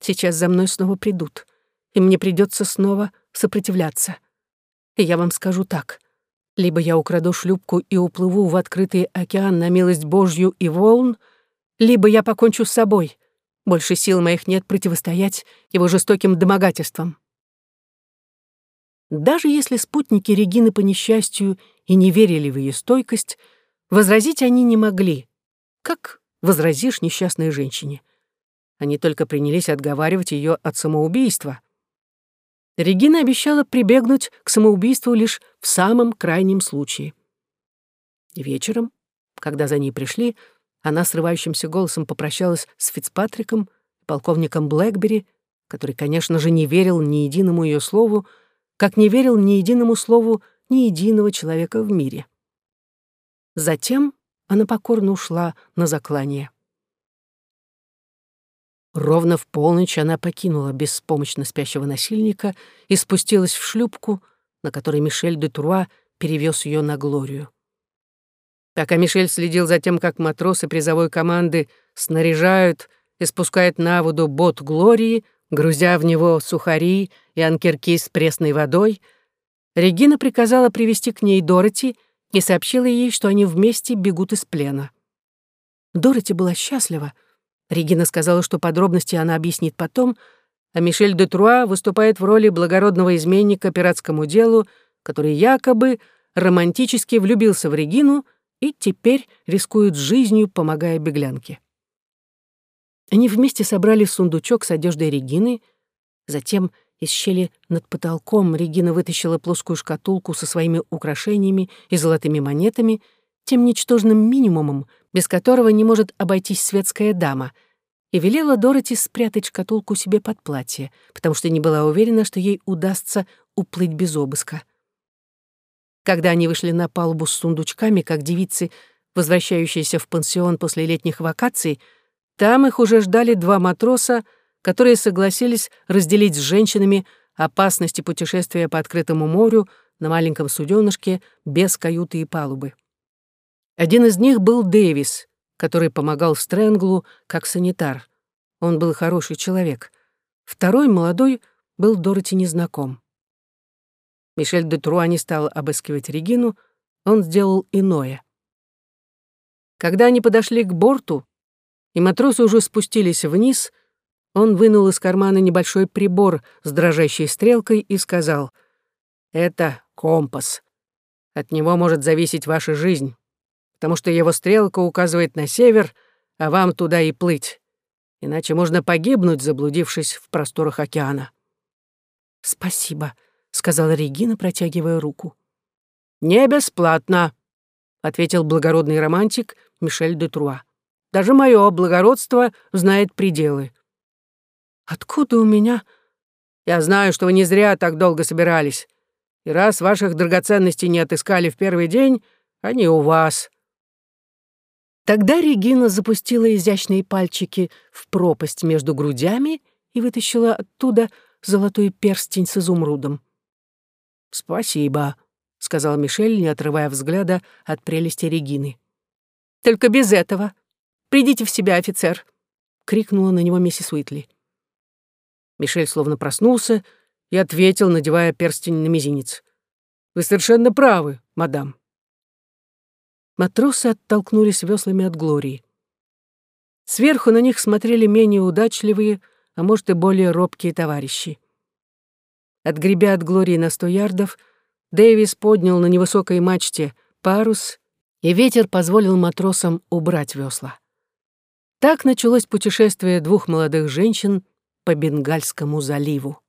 «Сейчас за мной снова придут, и мне придется снова сопротивляться. И я вам скажу так. Либо я украду шлюпку и уплыву в открытый океан на милость Божью и волн, либо я покончу с собой. Больше сил моих нет противостоять его жестоким домогательствам. Даже если спутники Регины по несчастью и не верили в ее стойкость, возразить они не могли. Как возразишь несчастной женщине? Они только принялись отговаривать ее от самоубийства. Регина обещала прибегнуть к самоубийству лишь в самом крайнем случае. вечером, когда за ней пришли, она срывающимся голосом попрощалась с Фицпатриком, полковником Блэкбери, который, конечно же, не верил ни единому ее слову, как не верил ни единому слову ни единого человека в мире. Затем она покорно ушла на заклание. Ровно в полночь она покинула беспомощно спящего насильника и спустилась в шлюпку, на которой Мишель де Труа перевез ее на Глорию. Пока Мишель следил за тем, как матросы призовой команды снаряжают и спускают на воду бот Глории, грузя в него сухари и анкерки с пресной водой, Регина приказала привести к ней Дороти и сообщила ей, что они вместе бегут из плена. Дороти была счастлива, Регина сказала, что подробности она объяснит потом, а Мишель де Труа выступает в роли благородного изменника пиратскому делу, который якобы романтически влюбился в Регину и теперь рискует жизнью, помогая беглянке. Они вместе собрали сундучок с одеждой Регины, затем из щели над потолком Регина вытащила плоскую шкатулку со своими украшениями и золотыми монетами, тем ничтожным минимумом, без которого не может обойтись светская дама, и велела Дороти спрятать шкатулку себе под платье, потому что не была уверена, что ей удастся уплыть без обыска. Когда они вышли на палубу с сундучками, как девицы, возвращающиеся в пансион после летних вакаций, там их уже ждали два матроса, которые согласились разделить с женщинами опасности путешествия по открытому морю на маленьком суденышке без каюты и палубы. Один из них был Дэвис, который помогал Стрэнглу как санитар. Он был хороший человек. Второй, молодой, был Дороти незнаком. Мишель де Труа не стал обыскивать Регину, он сделал иное. Когда они подошли к борту, и матросы уже спустились вниз, он вынул из кармана небольшой прибор с дрожащей стрелкой и сказал, «Это компас. От него может зависеть ваша жизнь, потому что его стрелка указывает на север, а вам туда и плыть. Иначе можно погибнуть, заблудившись в просторах океана». «Спасибо», — сказала Регина, протягивая руку. «Не бесплатно», — ответил благородный романтик Мишель де Труа. Даже мое благородство знает пределы. Откуда у меня? Я знаю, что вы не зря так долго собирались. И раз ваших драгоценностей не отыскали в первый день, они у вас. Тогда Регина запустила изящные пальчики в пропасть между грудями и вытащила оттуда золотой перстень с изумрудом. «Спасибо», — сказал Мишель, не отрывая взгляда от прелести Регины. «Только без этого», Придите в себя, офицер!» — крикнула на него миссис Уитли. Мишель словно проснулся и ответил, надевая перстень на мизинец. «Вы совершенно правы, мадам». Матросы оттолкнулись веслами от Глории. Сверху на них смотрели менее удачливые, а может и более робкие товарищи. Отгребя от Глории на сто ярдов, Дэвис поднял на невысокой мачте парус, и ветер позволил матросам убрать весла. Так началось путешествие двух молодых женщин по Бенгальскому заливу.